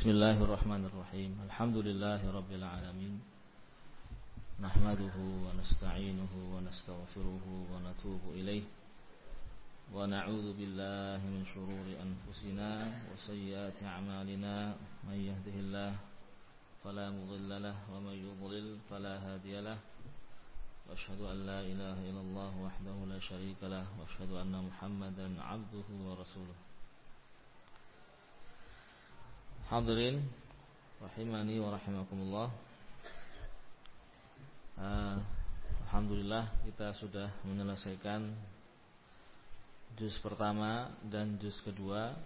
Bismillahirrahmanirrahim Alhamdulillahi Rabbil Alamin Nahmaduhu wa nasta'inuhu wa nastaghfiruhu wa natubu ilaih Wa na'udhu billahi min syururi anfusina Wa sayyati a'malina Man yahdihillah Fala mudhillalah Wa man yudhlil Fala hadiyalah Wa ashadu an la ilaha illallah Wahdahu la sharika lah Wa ashadu anna muhammadan abduhu wa rasuluh Hadirin rahimani wa rahimakumullah. Uh, Alhamdulillah kita sudah menyelesaikan juz pertama dan juz kedua.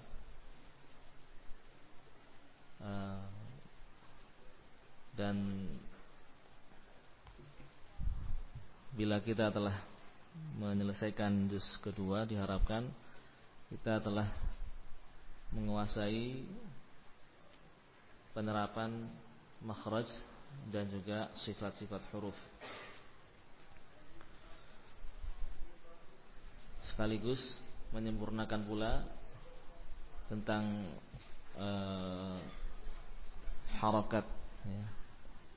Uh, dan bila kita telah menyelesaikan juz kedua diharapkan kita telah menguasai penerapan makhraj dan juga sifat-sifat huruf. Sekaligus menyempurnakan pula tentang uh, harakat ya.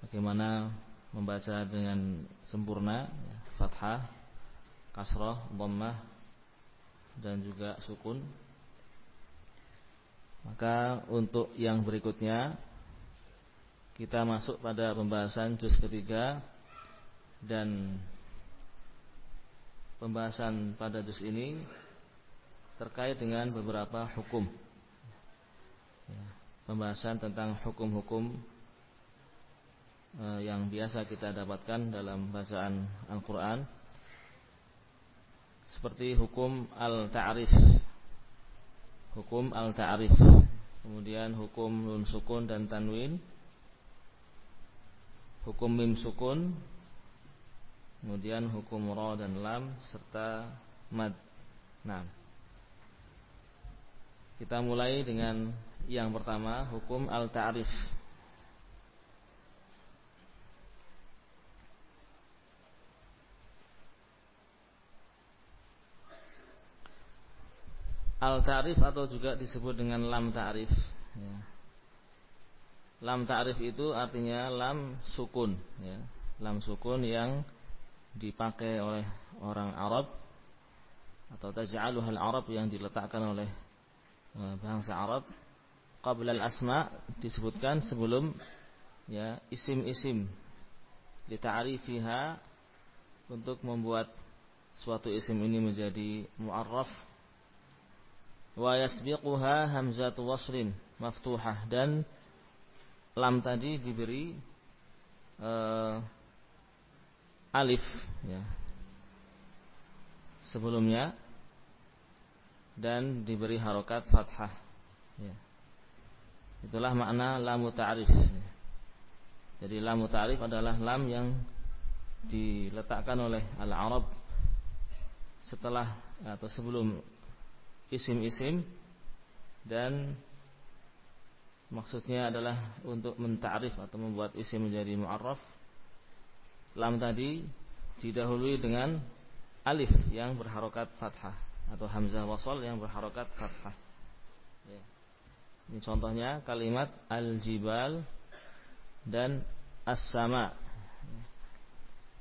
Bagaimana membaca dengan sempurna ya. fathah, kasrah, dhammah dan juga sukun. Maka untuk yang berikutnya kita masuk pada pembahasan juz ketiga dan pembahasan pada juz ini terkait dengan beberapa hukum. Ya, pembahasan tentang hukum-hukum eh, yang biasa kita dapatkan dalam bacaan Al-Quran. Seperti hukum al-ta'rif. Hukum al-ta'rif. Kemudian hukum nun sukun dan tanwin hukum mim sukun, kemudian hukum ra dan lam serta mad. Nah, kita mulai dengan yang pertama hukum al-ta'rif. Al-ta'rif atau juga disebut dengan lam ta'rif ya. Lam ta'rif itu artinya lam sukun ya. Lam sukun yang dipakai oleh orang Arab atau taj'aluha al-Arab yang diletakkan oleh eh, bangsa Arab. Qabla al-asma disebutkan sebelum ya isim-isim. Lita'rifiha untuk membuat suatu isim ini menjadi mu'arraf. Wa yasbiquha hamzatu waslin maftuhah dan lam tadi diberi uh, alif ya sebelumnya dan diberi harokat fathah ya. itulah makna lamu ta'rif ya. jadi lamu ta'rif adalah lam yang diletakkan oleh al-Arab setelah atau sebelum isim-isim dan maksudnya adalah untuk mentarif atau membuat isim menjadi mu'arraf lam tadi didahului dengan alif yang berharokat fathah atau hamzah wasol yang berharokat fathah ya. ini contohnya kalimat al-jibal dan as-sama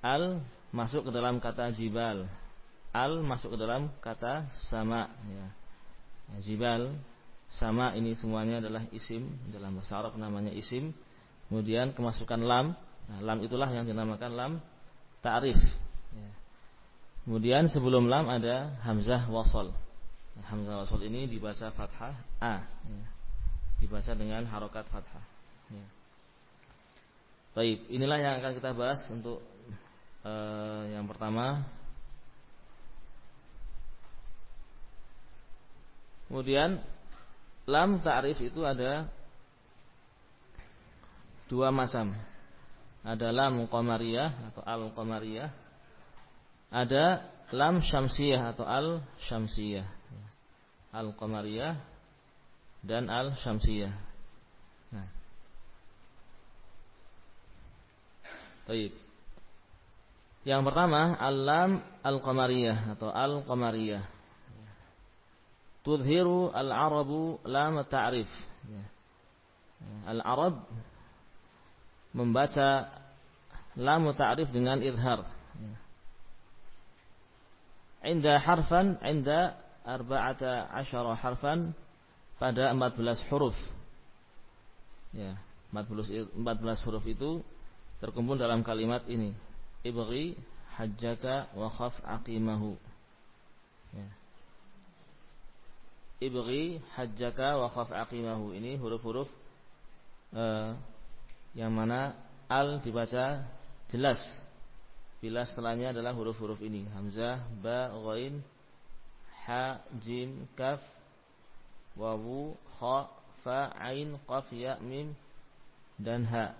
al masuk ke dalam kata jibal al masuk ke dalam kata sama ya. ya. jibal sama ini semuanya adalah isim. Dalam bahasa Arab namanya isim. Kemudian kemasukan lam. Nah, lam itulah yang dinamakan lam ta'rif. Ya. kemudian sebelum lam ada hamzah wasol nah, hamzah wasol ini dibaca fathah a. Ya. dibaca dengan harokat fathah. Ya. Baik, inilah yang akan kita bahas untuk eh, yang pertama. Kemudian lam ta'rif itu ada dua macam ada lam qamariyah atau al qamariyah ada lam syamsiyah atau al syamsiyah al qamariyah dan al syamsiyah nah. Baik. Yang pertama, alam al-qamariyah atau al-qamariyah. Tudhiru al-arabu lam ta'rif. Al-arab membaca lam ta'rif dengan idhar. Inda harfan, inda arba'ata asyara harfan pada 14 huruf. Ya, 14 14 huruf itu terkumpul dalam kalimat ini ibghi hajjaka wa khaf aqimahu ya. Ibghi hajjaka wa khaf aqimahu. Ini huruf-huruf uh, yang mana al dibaca jelas. Bila setelahnya adalah huruf-huruf ini. Hamzah ba ghain ha jim kaf wawu kha fa ain qaf ya mim dan ha.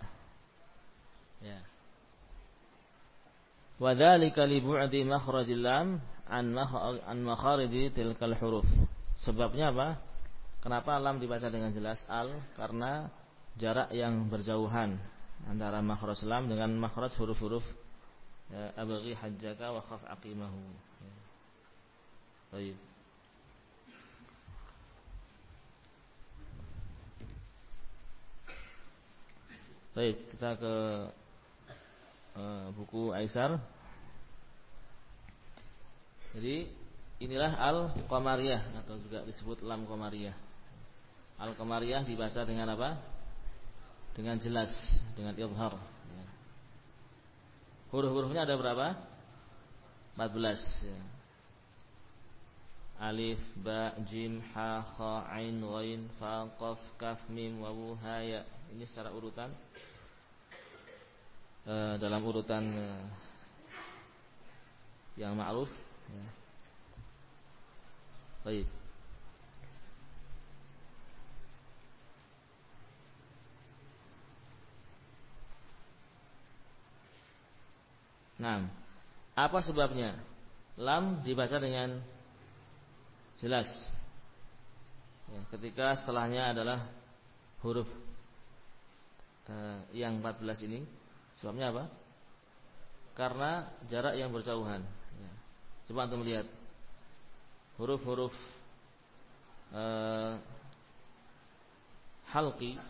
Ya. Wadhalika li bu'di makhrajil lam an makhariji tilkal huruf. Sebabnya apa? Kenapa lam dibaca dengan jelas al? Karena jarak yang berjauhan antara makhraj lam dengan makhraj huruf-huruf ya, abghi hajjaka wa khaf aqimahu. Baik. Baik, kita ke Eh, buku Aisar. Jadi inilah al-qamariyah atau juga disebut lam qamariyah. Al-qamariyah dibaca dengan apa? Dengan jelas, dengan izhar. Ya. Huruf-hurufnya ada berapa? 14 ya. Alif, ba, jim, ha, kha, ain, ghain, fa, qaf, kaf, mim, wawu, ha, ya. Ini secara urutan Eh, dalam urutan eh, yang ma'ruf ya. Baik. Nah, apa sebabnya? Lam dibaca dengan jelas. Ya, ketika setelahnya adalah huruf uh, yang 14 ini Sebabnya apa? Karena jarak yang berjauhan. Ya. Coba untuk melihat huruf-huruf uh, halki,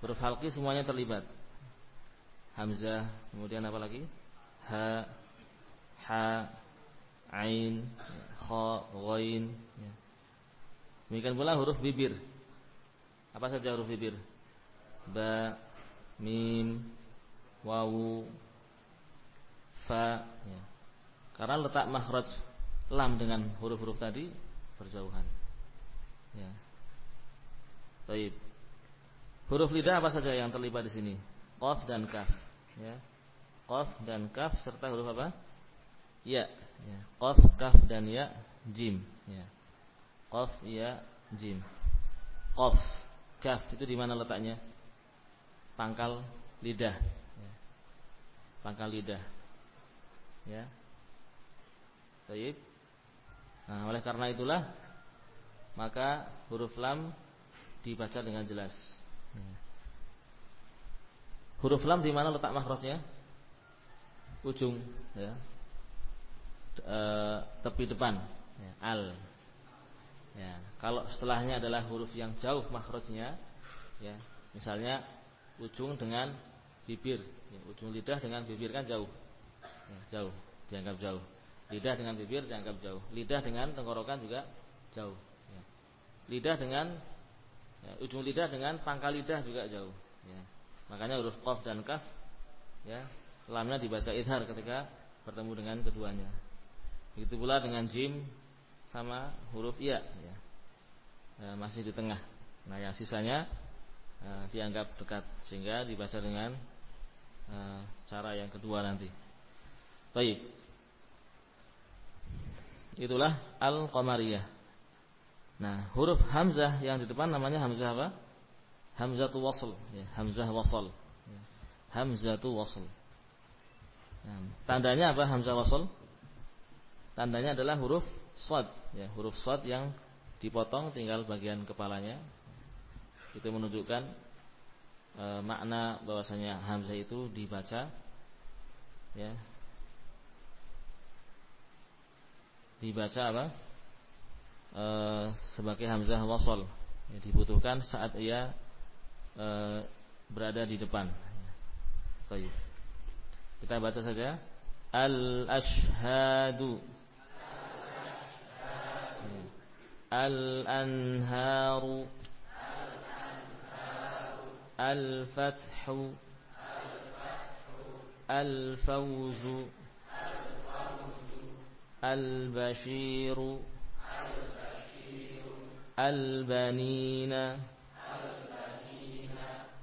huruf halki semuanya terlibat. Hamzah, kemudian apa lagi? ha, ha, ain, kha, ghain. Ya. Demikian pula huruf bibir. Apa saja huruf bibir? Ba, mim, wawu, fa. Ya. Karena letak makhraj lam dengan huruf-huruf tadi berjauhan. Ya. Baik. Huruf lidah apa saja yang terlibat di sini? Qaf dan kaf. Ya. Qaf dan kaf serta huruf apa? Ya. ya. Qaf, kaf dan ya, jim. Ya. Qaf, ya, jim. Qaf, kaf itu di mana letaknya? Pangkal lidah. Ya. Pangkal lidah. Ya. Baik. Nah, oleh karena itulah maka huruf lam dibaca dengan jelas. Huruf lam di mana letak makhrajnya? Ujung, ya. E, tepi depan, ya. al. Ya, kalau setelahnya adalah huruf yang jauh makhrajnya, ya. Misalnya ujung dengan bibir, ya. ujung lidah dengan bibir kan jauh. Ya, jauh, dianggap jauh. Lidah dengan bibir dianggap jauh. Lidah dengan tenggorokan juga jauh. Ya. Lidah dengan ya, ujung lidah dengan pangkal lidah juga jauh. Ya. Makanya huruf qaf dan kaf ya, lamnya dibaca idhar ketika bertemu dengan keduanya. Begitu pula dengan jim sama huruf ya, ya. ya masih di tengah. Nah, yang sisanya ya, dianggap dekat sehingga dibaca dengan uh, cara yang kedua nanti. Baik. Itulah al-qamariyah. Nah, huruf hamzah yang di depan namanya hamzah apa? Hamzatu wasl, ya, hamzah wasl. Ya. Hamzatu wasl. Nah, tandanya apa hamzah wasl? Tandanya adalah huruf sad, ya, huruf sad yang dipotong tinggal bagian kepalanya. Itu menunjukkan e, makna bahwasanya hamzah itu dibaca ya dibaca apa? E, sebagai hamzah wasol ya, dibutuhkan saat ia e, berada di depan. Baik. Kita baca saja. Al ashhadu Al anharu Al fathu Al البشير البنين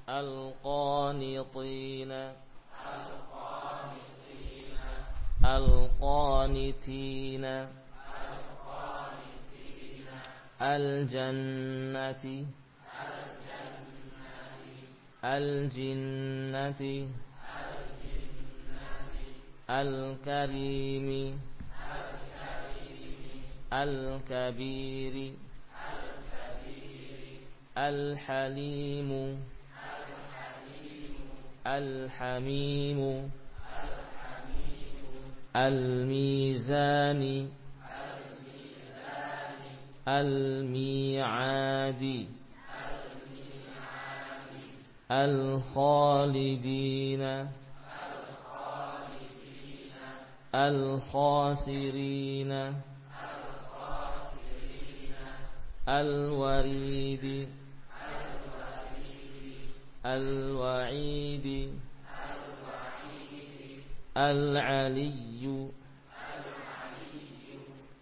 القانطين القانتين الجنة الجنة الكريم. الكبير. الحليم. الحميم. الميزان. الميعاد. الخالدين. الخاسرين. الوريد. الوعيد. العلي.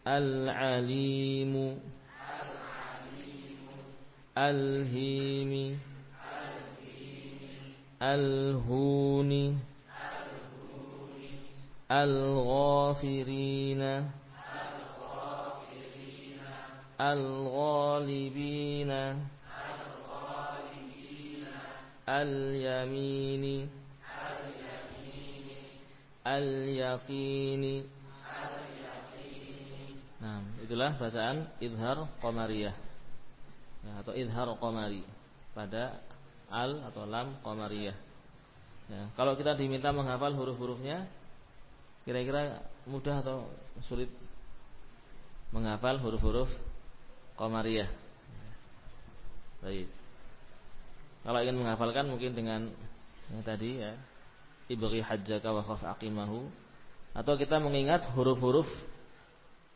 العليم. الهيم. الهون. الغافرين. الغالبين اليمين اليقين Nah, itulah bacaan idhar qamariyah. Ya, atau idhar qamari pada al atau lam qamariyah. Ya, kalau kita diminta menghafal huruf-hurufnya kira-kira mudah atau sulit menghafal huruf-huruf Qamariyah. Baik. Kalau ingin menghafalkan mungkin dengan yang tadi ya. Ibri hajjaka wa khaf aqimahu atau kita mengingat huruf-huruf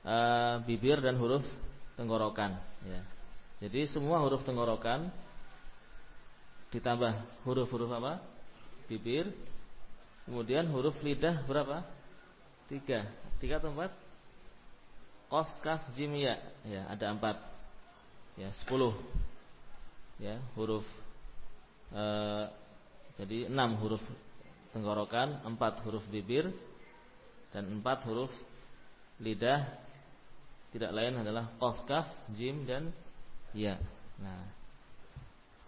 e, bibir dan huruf tenggorokan ya. Jadi semua huruf tenggorokan ditambah huruf-huruf apa? Bibir. Kemudian huruf lidah berapa? Tiga. Tiga atau empat? Qaf, kaf, jim, ya. Ya, ada empat. Ya, sepuluh. Ya, huruf. E, jadi enam huruf tenggorokan, empat huruf bibir, dan empat huruf lidah tidak lain adalah qaf, kaf, jim dan ya. Nah,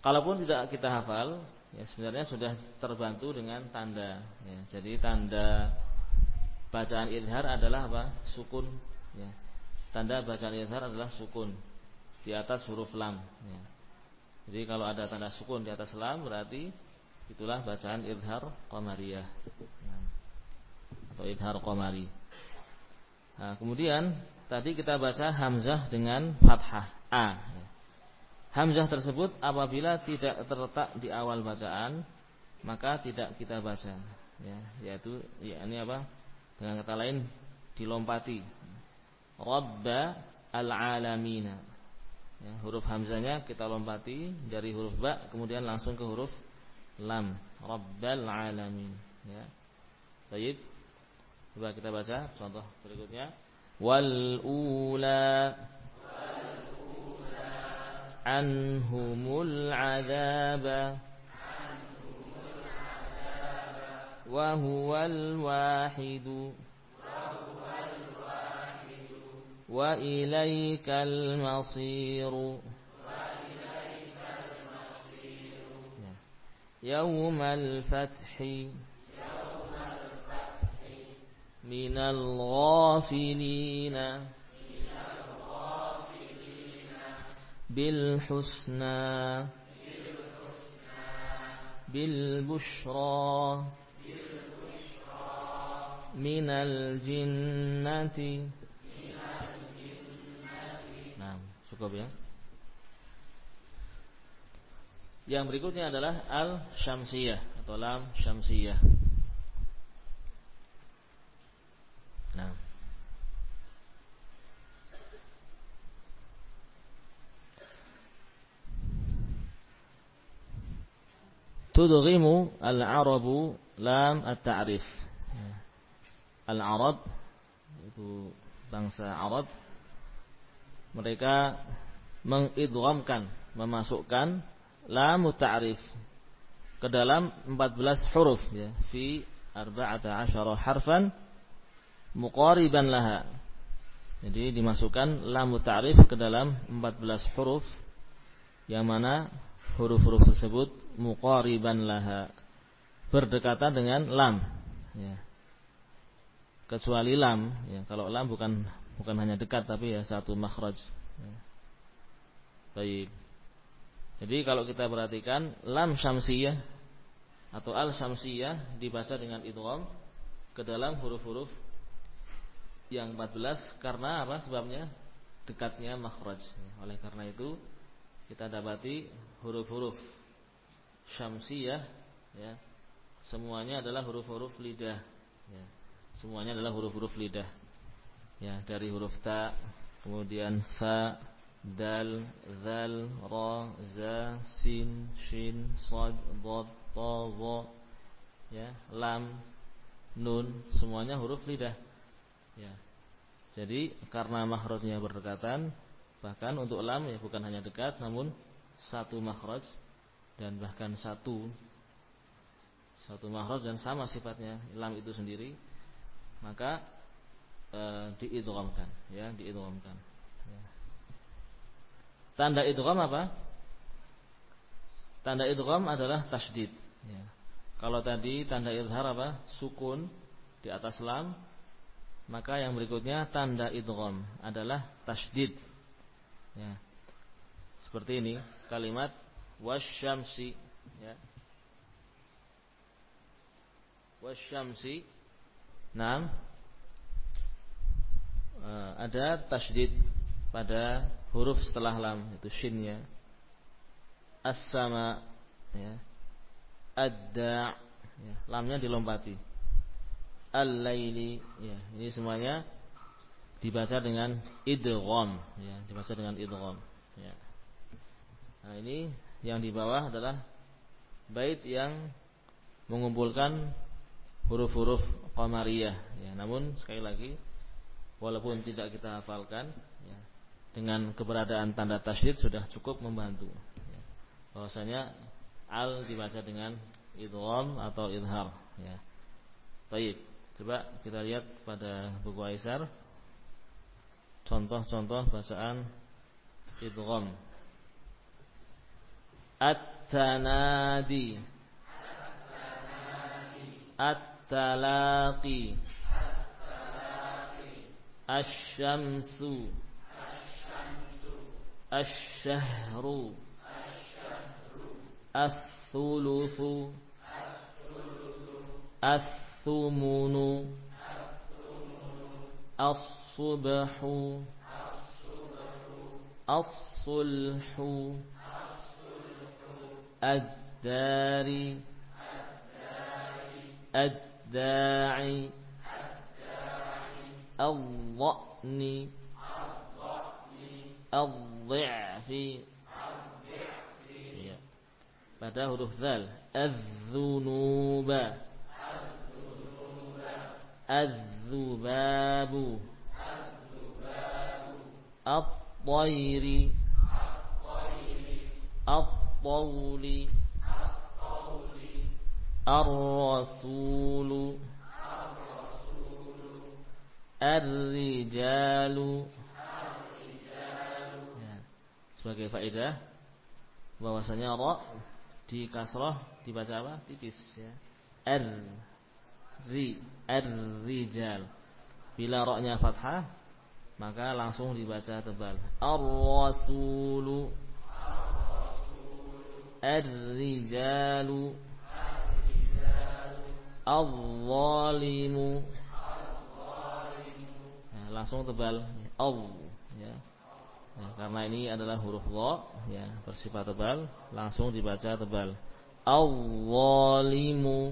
kalaupun tidak kita hafal, ya sebenarnya sudah terbantu dengan tanda. Ya, jadi tanda bacaan idhar adalah apa? Sukun. Ya. Tanda bacaan idhar adalah sukun di atas huruf lam. Ya. Jadi kalau ada tanda sukun di atas lam berarti itulah bacaan idhar qamariyah. Nah, atau idhar qamari. Nah, kemudian Tadi kita baca hamzah dengan fathah a. Hamzah tersebut apabila tidak terletak di awal bacaan maka tidak kita baca ya yaitu ya ini apa dengan kata lain dilompati Rabba al-alamina ya, huruf hamzanya kita lompati dari huruf ba kemudian langsung ke huruf lam. Rabbal alamin. Ya. Baik. Coba kita baca contoh berikutnya. Wal ula. Anhumul azaba. Wa huwal wahidu. وإليك المصير. يوم الفتح. من الغافلين. بالحسنى. بالبشرى. من الجنة. Cukup ya. Yang berikutnya adalah al-syamsiyah atau lam syamsiyah. Nah. Tudghimu al-Arabu lam at-ta'rif. Al-Arab itu bangsa Arab mereka mengidghamkan, memasukkan lam ta'rif ke dalam 14 huruf ya, fi 14 harfan muqariban laha. Jadi dimasukkan lam ta'rif ke dalam 14 huruf yang mana huruf-huruf tersebut muqariban laha berdekatan dengan lam ya. Kecuali lam ya. Kalau lam bukan bukan hanya dekat tapi ya satu makhraj. Ya. Baik. Jadi kalau kita perhatikan lam syamsiyah atau al syamsiyah dibaca dengan idgham ke dalam huruf-huruf yang 14 karena apa sebabnya dekatnya makhraj. Oleh karena itu kita dapati huruf-huruf syamsiyah ya semuanya adalah huruf-huruf lidah ya. Semuanya adalah huruf-huruf lidah. Ya, dari huruf ta, kemudian fa, dal, zal, ra, za, sin, shin, sad, dad, ta, dha, ya, lam, nun, semuanya huruf lidah. Ya. Jadi karena makhrajnya berdekatan, bahkan untuk lam ya bukan hanya dekat namun satu makhraj dan bahkan satu satu makhraj dan sama sifatnya lam itu sendiri, maka e, diidghamkan ya, diidghamkan. Ya. Tanda idgham apa? Tanda idgham adalah tasdid ya. Kalau tadi tanda idhar apa? Sukun di atas lam maka yang berikutnya tanda idgham adalah tasydid. Ya. Seperti ini kalimat wasyamsi ya. Wasyamsi. Ada tasydid pada huruf setelah lam itu shinnya. As-sama ya. Ad-da' ya. lamnya dilompati al-laili ya ini semuanya dibaca dengan idgham ya dibaca dengan idgham ya nah ini yang di bawah adalah bait yang mengumpulkan huruf-huruf qamariyah ya namun sekali lagi walaupun tidak kita hafalkan ya, dengan keberadaan tanda tasydid sudah cukup membantu. Ya. bahwasanya al dibaca dengan idgham atau idhar ya. Baik coba kita lihat pada buku Aisar. Contoh-contoh bacaan idgham. At-tanadi. At-talaqi الشمس. الشهر. الثلث. الثمن. الصبح. الصلح. الدار. الداعي. الظأن الضعفي بعد حروف ذال. الذنوب. الذباب. الطير. الطول. الرسول الرسول. Ar-rijalu ya. Sebagai faedah bahwasanya ra di kasrah dibaca apa? Tipis ya. Ar ri ar-rijal. Bila ra-nya fathah maka langsung dibaca tebal. Ar-rasulu Ar-rijalu Al-zalimu langsung tebal. Aw ya. ya karena ini adalah huruf dha ya bersifat tebal. Langsung dibaca tebal. Awwalimu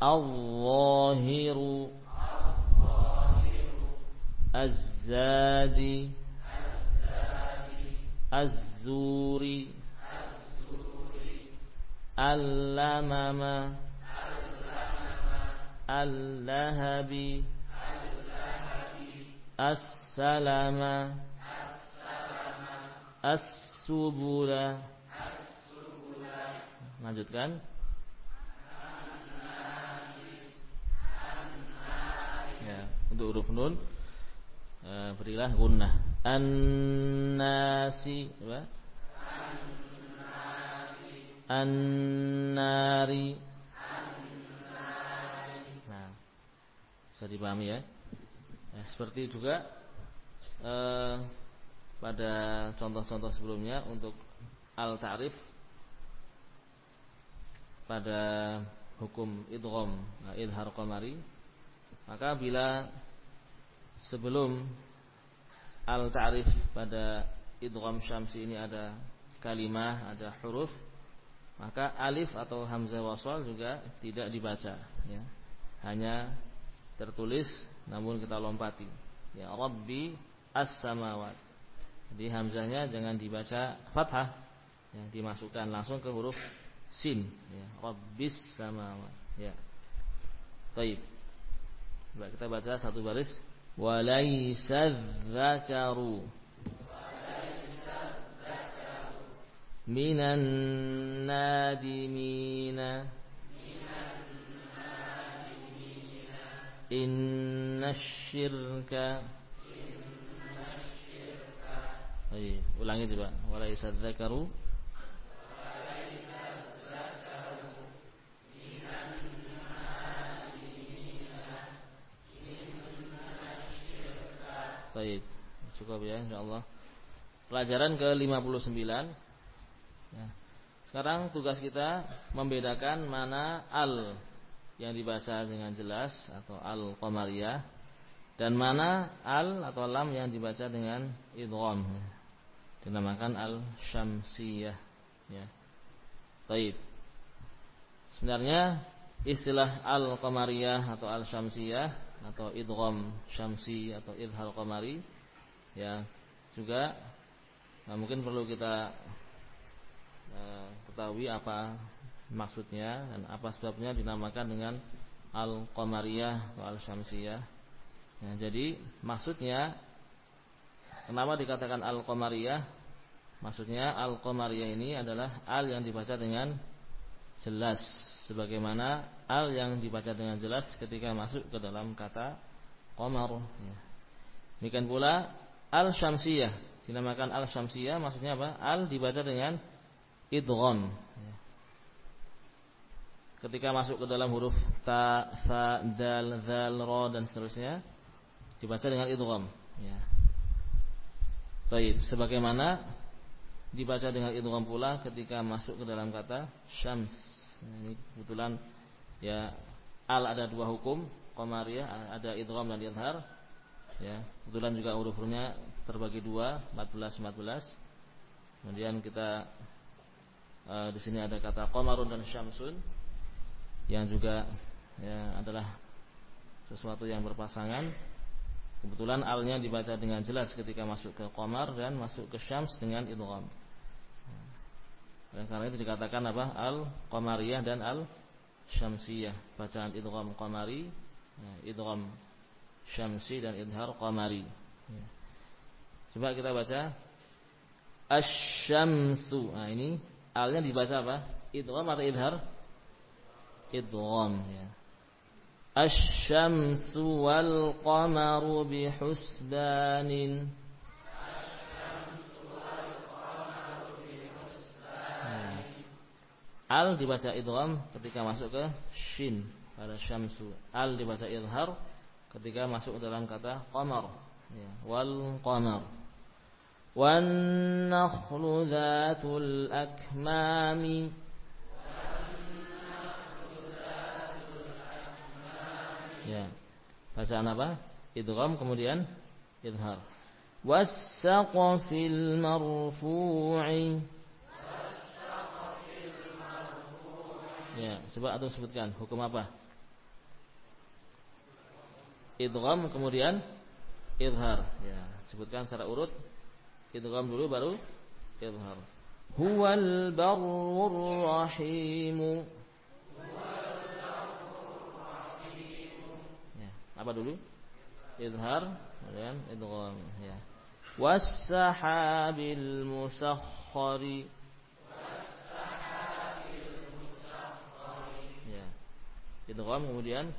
awwahiru az-zadi az-zuri al-lamama. Al-lahabi As-salama. Lanjutkan. Ya, untuk huruf nun. Eh, berilah gunnah. An-nasi apa? An-nari. Nah, bisa dipahami ya Ya, seperti juga eh, pada contoh-contoh sebelumnya untuk al-ta'rif pada hukum idgham nah, idhar qamari maka bila sebelum al-ta'rif pada idgham syamsi ini ada kalimah, ada huruf maka alif atau hamzah wasal juga tidak dibaca ya. Hanya tertulis namun kita lompati. Ya Rabbi as-samawat. Jadi hamzahnya jangan dibaca fathah. Ya, dimasukkan langsung ke huruf sin. Ya Rabbis samawat. Ya. Baik Coba kita baca satu baris. Walaysa dzakaru minan nadimina Inna syirka Baik, ulangi coba. Walaysa dzakaru Baik, cukup ya insyaallah. Pelajaran ke-59. Ya. Sekarang tugas kita membedakan mana al yang dibaca dengan jelas atau al-qamariyah dan mana al atau lam yang dibaca dengan idgham dinamakan al-syamsiyah ya. Baik. Sebenarnya istilah al-qamariyah atau al-syamsiyah atau idgham syamsi atau idhal qamari ya juga nah, mungkin perlu kita uh, ketahui apa maksudnya dan apa sebabnya dinamakan dengan al-qamariyah atau al-syamsiyah ya, jadi maksudnya kenapa dikatakan al-qamariyah maksudnya al-qamariyah ini adalah al yang dibaca dengan jelas sebagaimana al yang dibaca dengan jelas ketika masuk ke dalam kata qamar ya. Demikian pula al syamsiyah dinamakan al syamsiyah maksudnya apa? Al dibaca dengan idgham ya. Ketika masuk ke dalam huruf ta, fa, dal, zal, ra dan seterusnya dibaca dengan idgham ya. Baik, sebagaimana dibaca dengan idgham pula ketika masuk ke dalam kata syams Nah, ini kebetulan ya al ada dua hukum, qamariyah ada idgham dan idhar. Ya, kebetulan juga huruf-hurufnya terbagi dua, 14 14. Kemudian kita uh, di sini ada kata qamarun dan syamsun yang juga ya adalah sesuatu yang berpasangan. Kebetulan alnya dibaca dengan jelas ketika masuk ke qamar dan masuk ke syams dengan idgham. Dan karena itu dikatakan apa? Al-Qamariyah dan Al-Syamsiyah. Bacaan idgham qamari, ya, idgham syamsi dan idhar qamari. Ya. Coba kita baca Asy-syamsu. Nah, ini alnya dibaca apa? Idgham atau idhar? Idgham ya. Asy-syamsu wal qamaru bihusbanin. Al dibaca idgham ketika masuk ke shin pada syamsu. Al dibaca idhar ketika masuk dalam kata qamar. Ya, wal qamar. Wan nakhlu dzatul akmami. Ya. Bacaan apa? Idgham kemudian idhar. Was-saqfil marfu'i. Ya, coba atau sebutkan hukum apa? Idgham kemudian idhar. Ya, sebutkan secara urut. Idgham dulu baru idhar. Huwal barrur rahim. Ya, apa dulu? Idhar kemudian idgham ya. Was-sahabil musakhkhari. idgham kemudian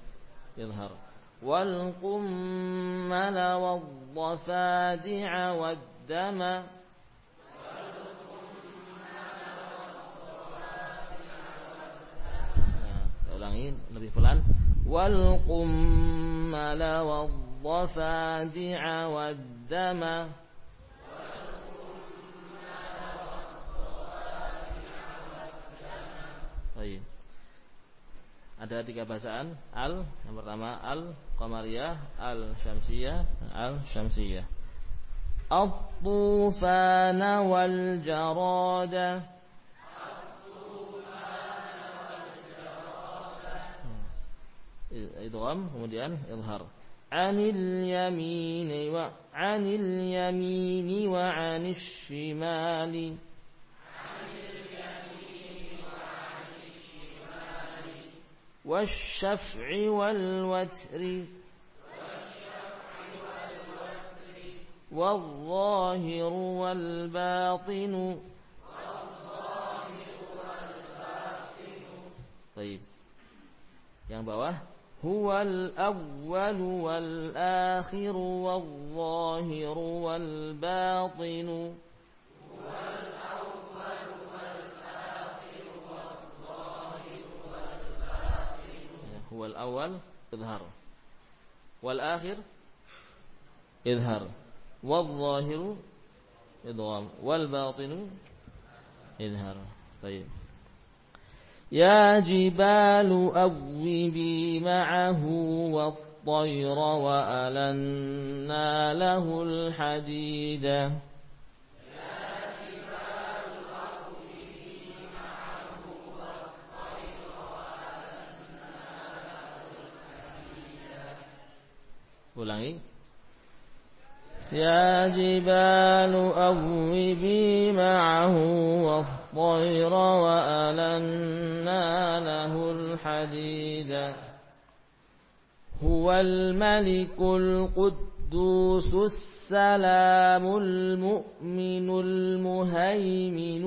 izhar wal qummala wadh-dhafadi'a wad-dama nah, ulangi lebih pelan wal qummala wadh-dhafadi'a wad-dama Baik. Ada tiga bacaan al yang pertama al qamariyah, al syamsiyah, al syamsiyah. At-tufana wal jarada. Idgham kemudian idhar. Anil yamini wa anil yamini wa anil shimali. والشفع والوتر والظاهر والباطن طيب yang bawah هو الأول والآخر والظاهر والباطن. هو الأول والآخر والظاهر والباطن هو الأول إظهار والآخر إظهار والظاهر إضغام والباطن إظهار. طيب. يا جبال أوبي معه والطير وألنا له الحديد. يا جبال أوبي معه والطير والطير وألنا له الحديد هو الملك القدوس السلام المؤمن المهيمن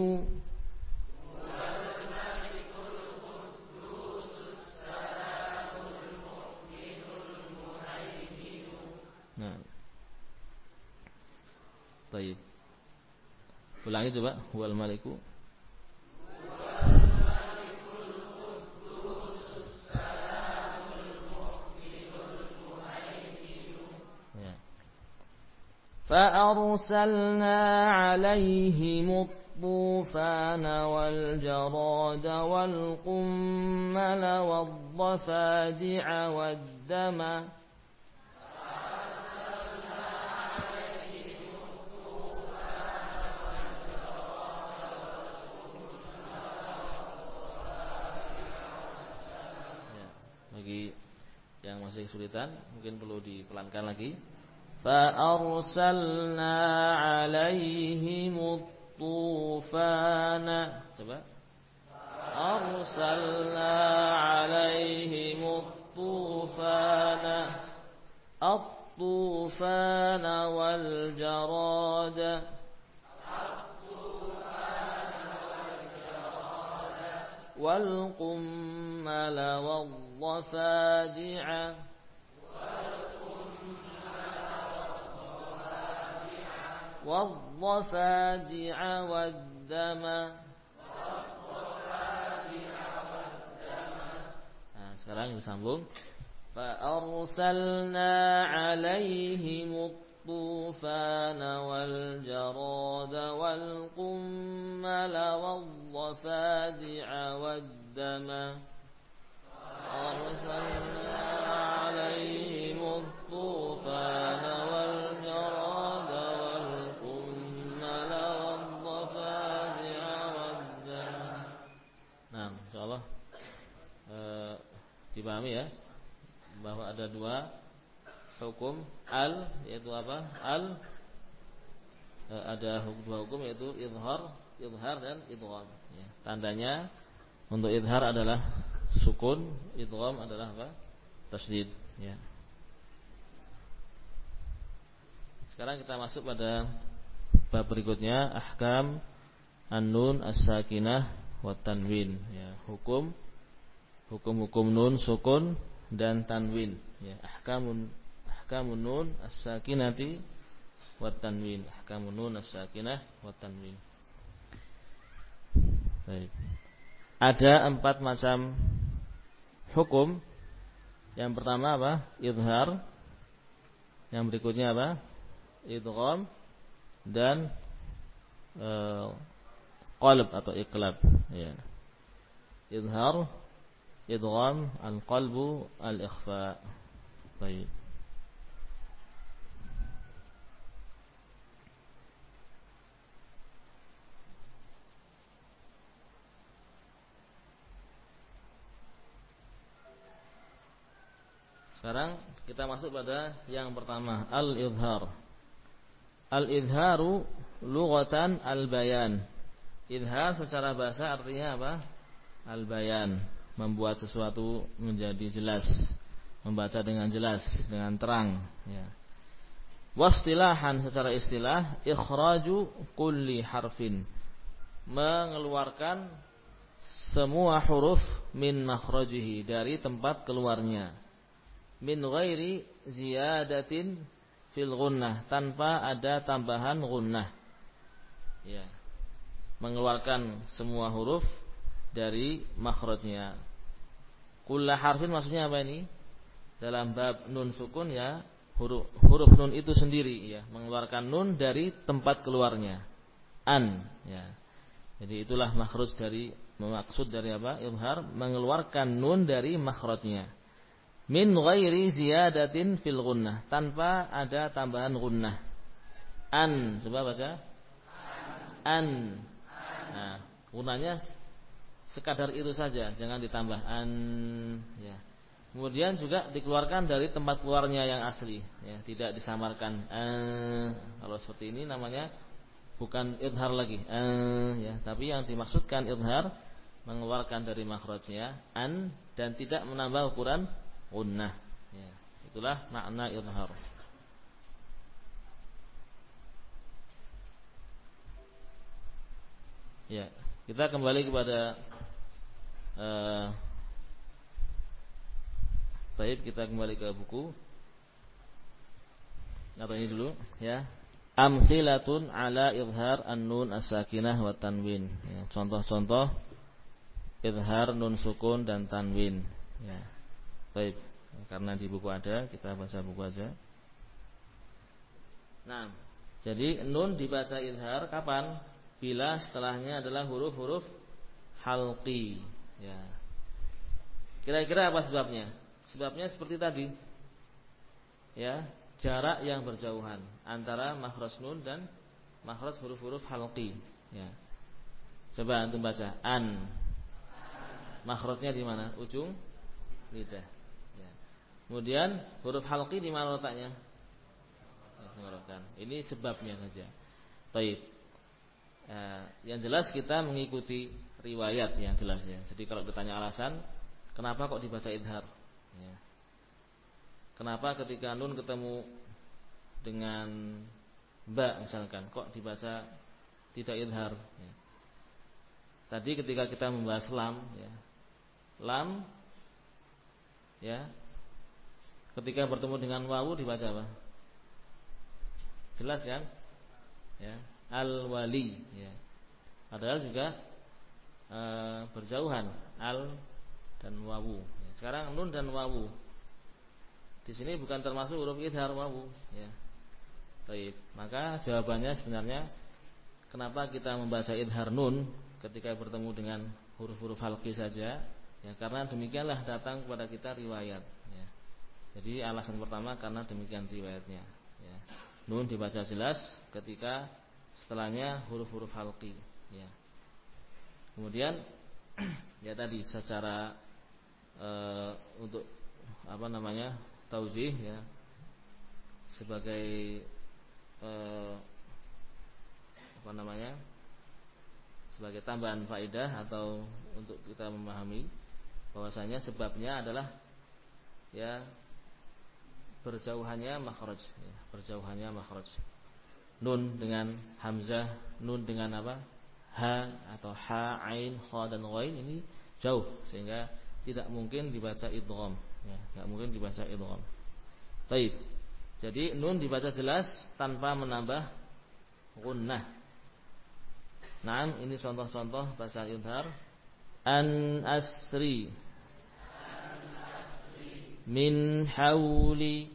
Taib. Ulangi coba. Huwal maliku. فأرسلنا عليهم الطوفان والجراد والقمل والضفادع والدم yang masih kesulitan mungkin perlu dipelankan lagi فأرسلنا عليهم الطوفان. أرسلنا عليهم الطوفان. الطوفان والجراد. والقمل والضفادع والقمل والضفادع. والضفادع والدم. Nah, sekarang disambung فأرسلنا عليهم الطوفان والجراد والقمل والضفادع والدم. أرسلنا عليهم الطوفان والجراد dipahami ya bahwa ada dua hukum al yaitu apa? Al eh, ada dua hukum yaitu idhar, idhar dan idgham ya. Tandanya untuk idhar adalah sukun, idgham adalah apa? Tasdid, ya. Sekarang kita masuk pada bab berikutnya, ahkam an-nun as-sakinah wa tanwin, ya. Hukum hukum-hukum nun sukun dan tanwin, ya. Ahkamun ahkamun nun as-sakinati wa tanwin, ahkamun nun as-sakinah wa tanwin. Baik. Ada empat macam hukum yang pertama apa? Idhar. Yang berikutnya apa? Idgham dan e, qalb atau iqlab ya. Idhar, idgham, al-qalbu, al-ikhfa. Baik. Sekarang kita masuk pada yang pertama, al-idhar. Al-idharu lughatan al-bayan. Idhar secara bahasa artinya apa? Al-bayan, membuat sesuatu menjadi jelas, membaca dengan jelas, dengan terang, ya. Wastilahan secara istilah ikhraju kulli harfin. Mengeluarkan semua huruf min makhrajihi dari tempat keluarnya min ghairi ziyadatin fil gunnah tanpa ada tambahan gunnah. Ya. Mengeluarkan semua huruf dari makhrajnya. Kullu harfin maksudnya apa ini? Dalam bab nun sukun ya, huruf huruf nun itu sendiri ya, mengeluarkan nun dari tempat keluarnya. An ya. Jadi itulah makhraj dari maksud dari apa? Izhar mengeluarkan nun dari makhrajnya min ghairi ziyadatin fil gunnah tanpa ada tambahan gunnah an coba baca an nah gunnahnya sekadar itu saja jangan ditambah an ya Kemudian juga dikeluarkan dari tempat keluarnya yang asli, ya, tidak disamarkan. Eh, kalau seperti ini namanya bukan idhar lagi, eh, ya, tapi yang dimaksudkan idhar mengeluarkan dari makhrajnya an dan tidak menambah ukuran gunnah. Ya, itulah makna idhar. Ya, kita kembali kepada uh, Baik, kita kembali ke buku. Atau ini dulu, ya. Amsilatun ala izhar an-nun as-sakinah wa tanwin. Ya, contoh-contoh izhar nun sukun dan tanwin. Ya. Baik, karena di buku ada, kita baca buku aja. Nah, jadi nun dibaca izhar kapan? Bila setelahnya adalah huruf-huruf halqi. Ya. Kira-kira apa sebabnya? Sebabnya seperti tadi. Ya, jarak yang berjauhan antara makhraj nun dan makhraj huruf-huruf halqi, ya. Coba antum baca an. Makhrajnya di mana? Ujung lidah. Ya. Kemudian huruf halqi di mana letaknya? Ini sebabnya saja. Taib. Ya, yang jelas kita mengikuti riwayat yang jelas ya. Jadi kalau ditanya alasan, kenapa kok dibaca idhar? Ya. Kenapa ketika nun ketemu dengan ba misalkan kok dibaca tidak idhar? Ya. Tadi ketika kita membahas lam, ya, lam, ya, ketika bertemu dengan wawu dibaca apa? Jelas kan? Ya, al wali, ya. Padahal juga e, berjauhan al dan wawu. Sekarang nun dan wawu. Di sini bukan termasuk huruf idhar wawu, ya. Baik, maka jawabannya sebenarnya kenapa kita membaca idhar nun ketika bertemu dengan huruf-huruf halqi saja? Ya, karena demikianlah datang kepada kita riwayat, ya. Jadi alasan pertama karena demikian riwayatnya, ya. Nun dibaca jelas ketika setelahnya huruf-huruf halqi, ya. Kemudian ya tadi secara e, untuk apa namanya tauzih ya sebagai e, apa namanya sebagai tambahan faedah atau untuk kita memahami bahwasanya sebabnya adalah ya berjauhannya makhraj ya, berjauhannya makhraj. Nun dengan hamzah nun dengan apa ha atau ha ain kha dan ghain ini jauh sehingga tidak mungkin dibaca idgham ya, tidak mungkin dibaca idgham. Baik. Jadi nun dibaca jelas tanpa menambah gunnah. Nah, ini contoh-contoh bahasa idhar. An asri min hauli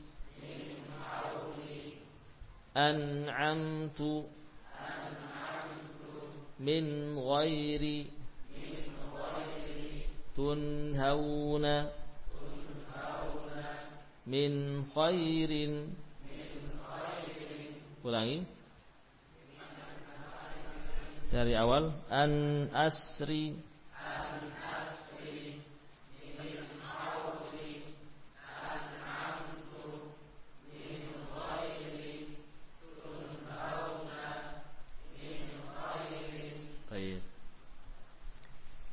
an'amtu min ghairi تنهون min khairin ulangi dari awal an asri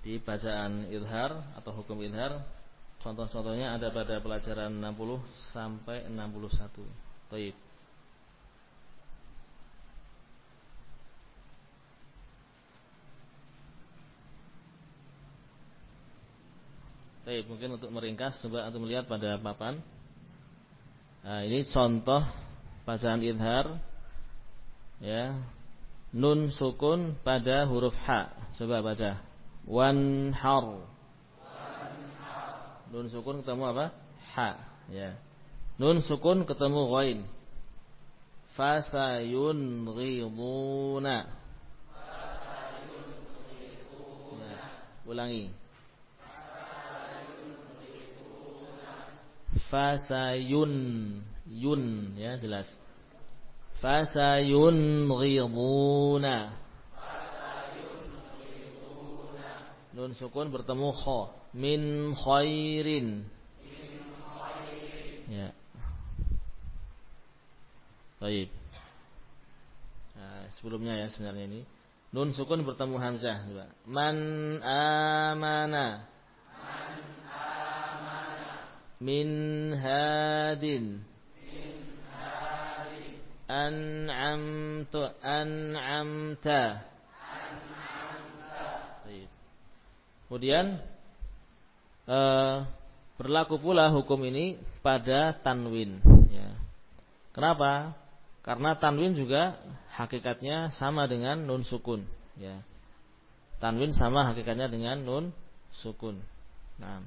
Di bacaan idhar atau hukum idhar contoh-contohnya ada pada pelajaran 60 sampai 61 Taib Baik, mungkin untuk meringkas coba untuk melihat pada papan. Nah, ini contoh bacaan idhar ya. Nun sukun pada huruf H. Coba baca wanhar. Nun sukun ketemu apa? Ha ya. Nun sukun ketemu ghain. Fasayunghiduna ya, ulangi. Fasayun yun ya jelas. Fasayunghiduna Nun sukun bertemu kho Min khairin ya. Baik. Nah, sebelumnya ya sebenarnya ini. Nun sukun bertemu hamzah coba. Man amana. Man amana. Min hadin. Min hadin. An'amtu. An'amta. Baik. Kemudian uh, berlaku pula hukum ini pada tanwin ya. Kenapa? Karena tanwin juga hakikatnya sama dengan nun sukun, ya. Tanwin sama hakikatnya dengan nun sukun. Nah.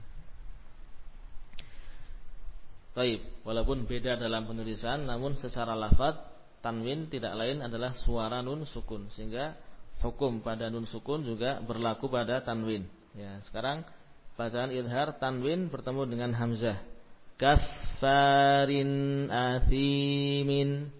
Taib, walaupun beda dalam penulisan namun secara lafaz tanwin tidak lain adalah suara nun sukun sehingga hukum pada nun sukun juga berlaku pada tanwin. Ya, sekarang bacaan idhar tanwin bertemu dengan hamzah. Kaffarin athimin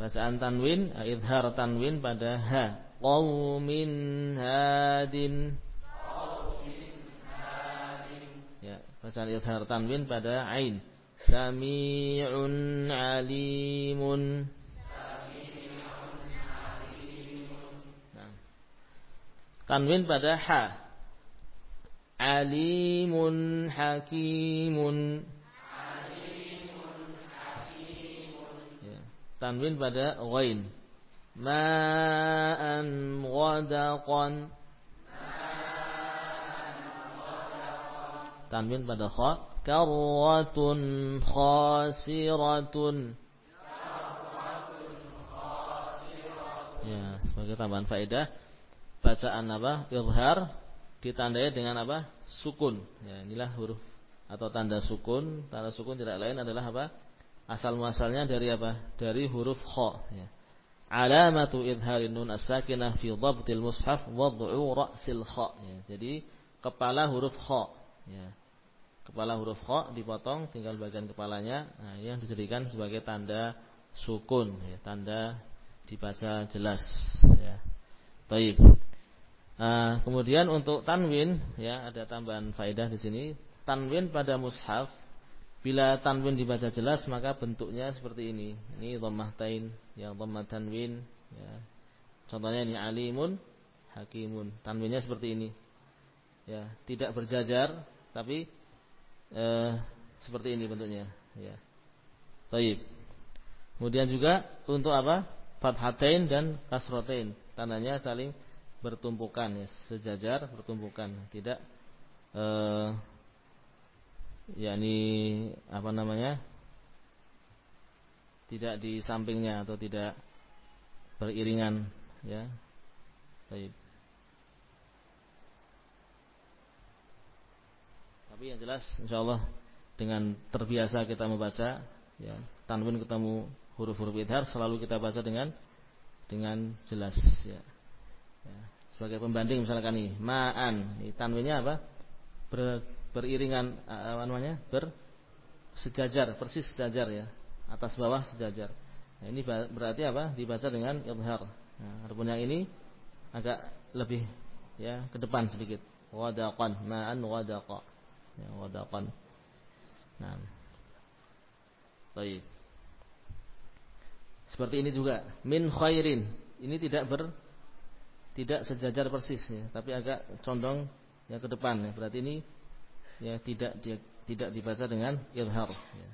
Bacaan tanwin, idhar tanwin pada ha. Qaumin hadin. Ya, bacaan idhar tanwin pada ain. Sami'un alimun. Tanwin pada ha. Alimun hakimun. tanwin pada ghain. Ma'an ghadaqan. Tanwin pada kha. Karratun khasiratun. Ya sebagai tambahan faedah bacaan apa izhar ditandai dengan apa sukun ya inilah huruf atau tanda sukun tanda sukun tidak lain adalah apa asal muasalnya dari apa? Dari huruf kha ya. Alamatu idharin nun as-sakinah fi dhabtil mushaf wad'u ra'sil kha ya. Jadi kepala huruf kha ya. Kepala huruf kha dipotong tinggal bagian kepalanya nah, yang dijadikan sebagai tanda sukun ya, tanda dibaca jelas ya. Baik. Nah, kemudian untuk tanwin ya ada tambahan faedah di sini. Tanwin pada mushaf Bila tanwin dibaca jelas maka bentuknya seperti ini. Ini dhammah tain, yang dhammah tanwin, ya. Contohnya ini alimun, hakimun. Tanwinnya seperti ini. Ya, tidak berjajar tapi eh, seperti ini bentuknya, ya. Baik. Kemudian juga untuk apa? Fathatain dan kasrotain. Tandanya saling bertumpukan ya, sejajar bertumpukan, tidak eh, yakni apa namanya tidak di sampingnya atau tidak beriringan ya baik tapi yang jelas insyaallah dengan terbiasa kita membaca ya tanwin ketemu huruf-huruf idhar selalu kita baca dengan dengan jelas ya. Sebagai pembanding misalkan ini. Ma'an. Tanwinnya apa? Ber, beriringan apa namanya? Ber sejajar persis sejajar ya. Atas bawah sejajar. Nah, ini berarti apa? Dibaca dengan idhar nah, adapun yang ini agak lebih ya ke depan sedikit. Wadaqan. Ma'an wadaqa. Ya wadaqan. Nah. Baik. Seperti ini juga. Min khairin. Ini tidak ber tidak sejajar persis ya tapi agak condong ya ke depan ya. Berarti ini ya tidak dia, tidak dibaca dengan izhar ya.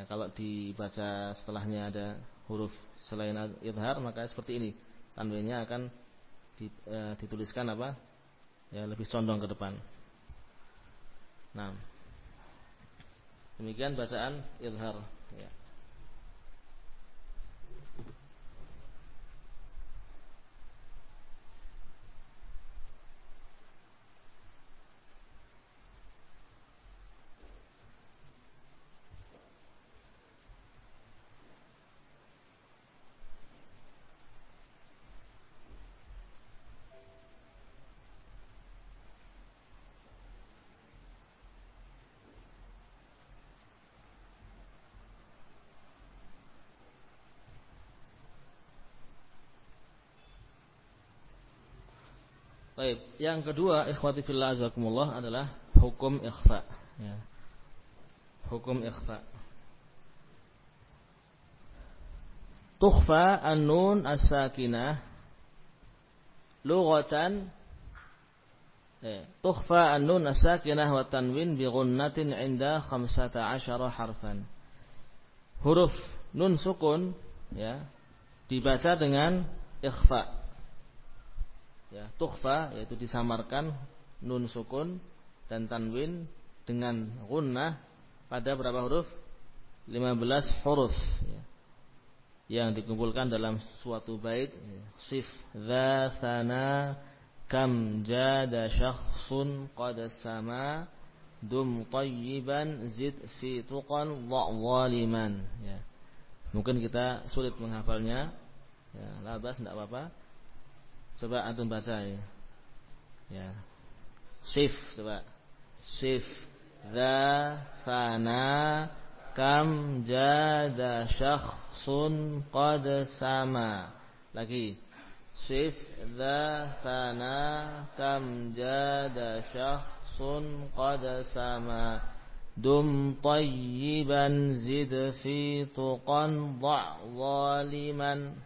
ya kalau dibaca setelahnya ada huruf selain izhar maka seperti ini. Tanwinnya akan e, dituliskan apa? Ya lebih condong ke depan. Nah demikian bacaan izhar ya Baik, yang kedua ikhwati fillah azakumullah adalah hukum ikhfa ya. Hukum ikhfa. Tukhfa an-nun as-sakinah lughatan eh, tukhfa an-nun as-sakinah wa tanwin bi ghunnatin 'inda 15 harfan. Huruf nun sukun ya dibaca dengan ikhfa. Ya, tukhfa yaitu disamarkan nun sukun dan tanwin dengan gunnah pada berapa huruf? 15 huruf ya yang dikumpulkan dalam suatu bait sif dza thana kam jada syakhsun qad sama dum tayyiban zid fi tuqan wa zaliman ya. Mungkin kita sulit menghafalnya ya labas enggak apa-apa coba antum baca ya. Ya. Sif coba. Sif. Dza thana kam jada syakhsun qad sama. Lagi. Sif dha thana kam jada syakhsun qad sama. Dum tayyiban zid fi tuqan dha' zaliman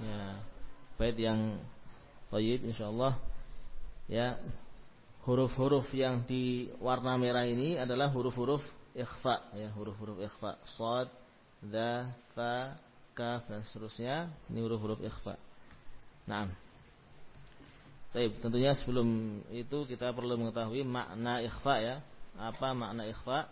ya. Bait yang tayyib insyaallah. Ya. Huruf-huruf yang di warna merah ini adalah huruf-huruf ikhfa ya. Huruf-huruf ikhfa. Sad dha fa kaf dan seterusnya. Ini huruf-huruf ikhfa. Nah Baik, tentunya sebelum itu kita perlu mengetahui makna ikhfa ya. Apa makna ikhfa?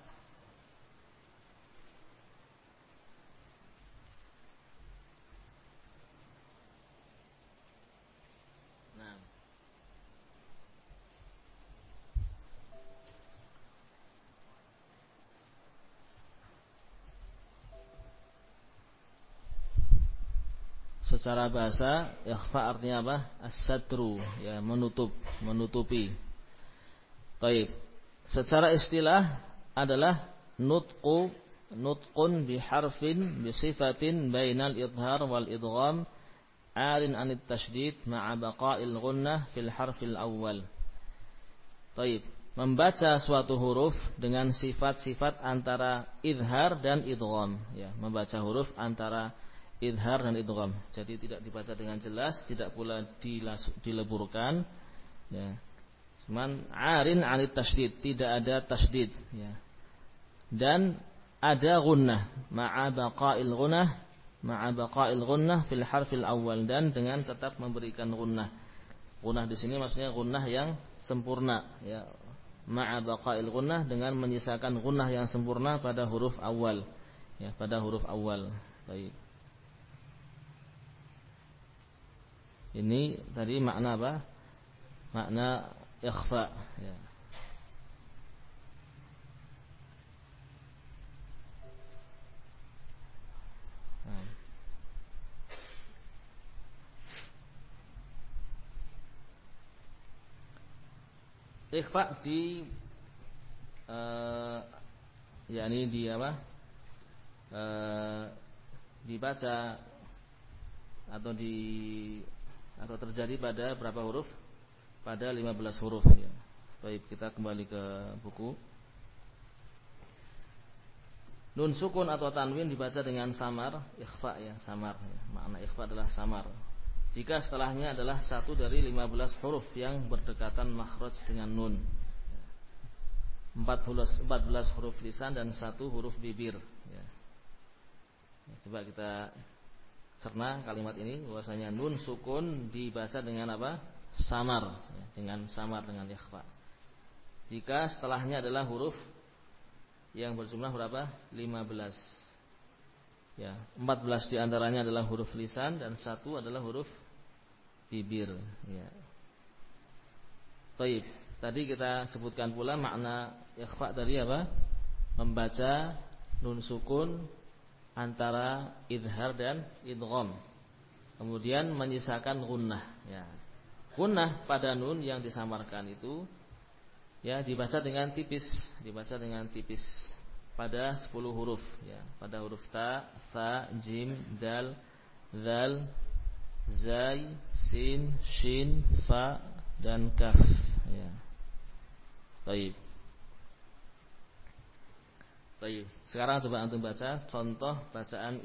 Secara bahasa ikhfa artinya apa? As-satru, ya menutup, menutupi. Taib. Secara istilah adalah nutqu nutqun biharfin bisifatin bainal idhar wal idgham arin anit tasydid ma'a baqa'il ghunnah fil harfil awal. Taib. Membaca suatu huruf dengan sifat-sifat antara idhar dan idgham, ya, membaca huruf antara idhar dan idgham. Jadi tidak dibaca dengan jelas, tidak pula dileburkan. Ya. Cuman arin anit tasydid, tidak ada tasydid, ya. Dan ada gunnah, ma'a baqa'il gunnah, ma'a baqa'il gunnah fil harfil awal dan dengan tetap memberikan gunnah. Gunnah di sini maksudnya gunnah yang sempurna, ya. Ma'a baqa'il gunnah dengan menyisakan gunnah yang sempurna pada huruf awal. Ya, pada huruf awal. Baik. Ini tadi makna apa? Makna ikhfa ya. Nah. Ikhfa di uh, yakni di apa? Uh, dibaca atau di atau terjadi pada berapa huruf? Pada 15 huruf ya. Baik, kita kembali ke buku. Nun sukun atau tanwin dibaca dengan samar, ikhfa ya, samar. Ya. Makna ikhfa adalah samar. Jika setelahnya adalah satu dari 15 huruf yang berdekatan makhraj dengan nun. 14, 14 huruf lisan dan satu huruf bibir. Ya. Ya, coba kita cerna kalimat ini bahwasanya nun sukun dibaca dengan apa? Samar, dengan samar dengan ikhfa. Jika setelahnya adalah huruf yang berjumlah berapa? 15. Ya, 14 di antaranya adalah huruf lisan dan satu adalah huruf bibir. Ya. Taib. Tadi kita sebutkan pula makna ikhfa tadi apa? Membaca nun sukun antara idhar dan idgham. Kemudian menyisakan gunnah ya. Gunnah pada nun yang disamarkan itu ya dibaca dengan tipis, dibaca dengan tipis. pada 10 huruf ya pada huruf ta tha jim dal zal zai sin shin fa dan kaf ya baik baik sekarang coba antum baca contoh bacaan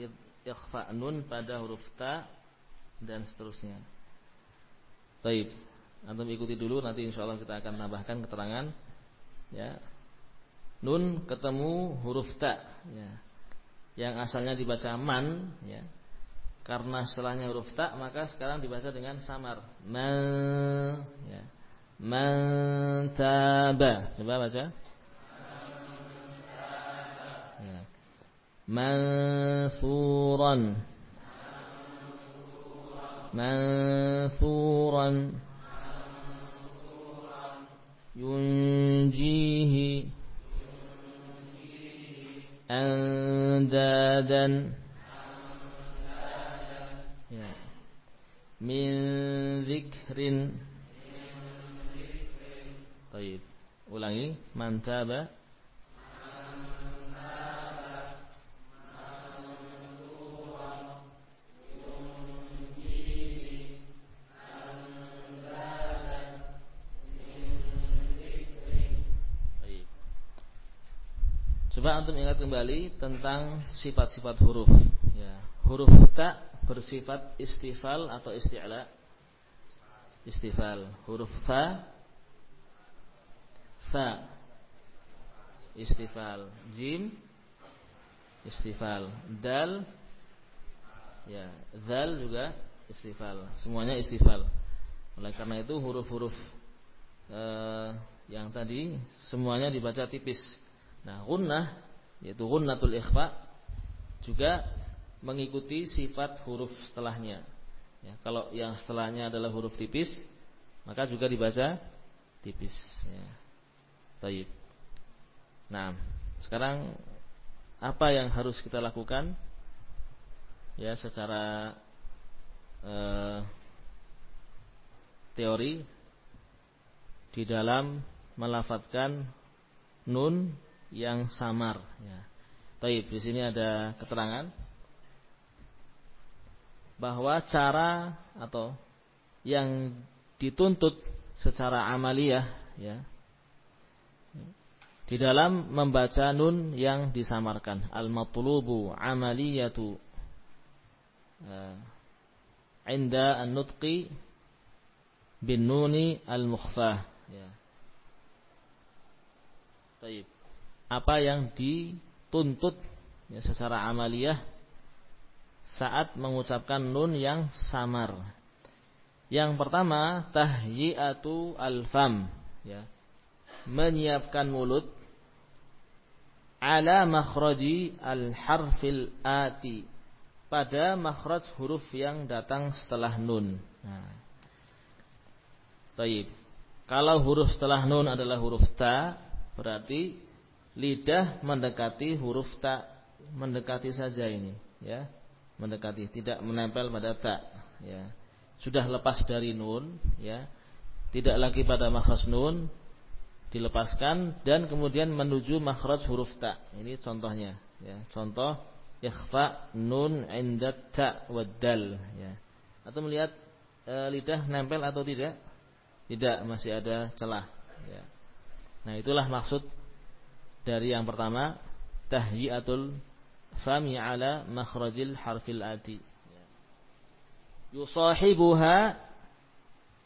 ikhfa nun pada huruf ta dan seterusnya. Baik antum ikuti dulu nanti insyaallah kita akan tambahkan keterangan ya. Nun ketemu huruf ta ya. yang asalnya dibaca man ya. Karena setelahnya huruf ta maka sekarang dibaca dengan samar. Man ya. Man taba. Coba baca manfuran manfuran yunjihi andadan ya min zikrin Baik. Ulangi mantaba Coba antum ingat kembali tentang sifat-sifat huruf. Ya, huruf ta bersifat istifal atau isti'la? Istifal. Huruf fa fa istifal. Jim istifal. Dal ya, zal juga istifal. Semuanya istifal. Oleh karena itu huruf-huruf eh, yang tadi semuanya dibaca tipis Nah, gunnah yaitu gunnatul ikhfa juga mengikuti sifat huruf setelahnya. Ya, kalau yang setelahnya adalah huruf tipis, maka juga dibaca tipis. Ya. Taib. Nah, sekarang apa yang harus kita lakukan? Ya, secara eh, teori di dalam melafatkan nun yang samar. Ya. Taib, di sini ada keterangan bahwa cara atau yang dituntut secara amaliyah ya di dalam membaca nun yang disamarkan al-matlubu amaliyatu uh, inda an-nutqi bin nuni al-mukhfah ya. Taib apa yang dituntut ya, secara amaliyah saat mengucapkan nun yang samar. Yang pertama tahyiatu al-fam ya. Menyiapkan mulut ala makhraji al-harfil ati pada makhraj huruf yang datang setelah nun. Nah. Taib. Kalau huruf setelah nun adalah huruf ta, berarti lidah mendekati huruf ta mendekati saja ini ya. Mendekati tidak menempel pada ta ya. Sudah lepas dari nun ya. Tidak lagi pada makhraj nun dilepaskan dan kemudian menuju makhraj huruf ta. Ini contohnya ya. Contoh ikhfa nun inda ta waddal ya. Atau melihat e, lidah nempel atau tidak? Tidak masih ada celah ya. Nah itulah maksud dari yang pertama tahyiatul fami ala makhrajil harfil ati yusahibuha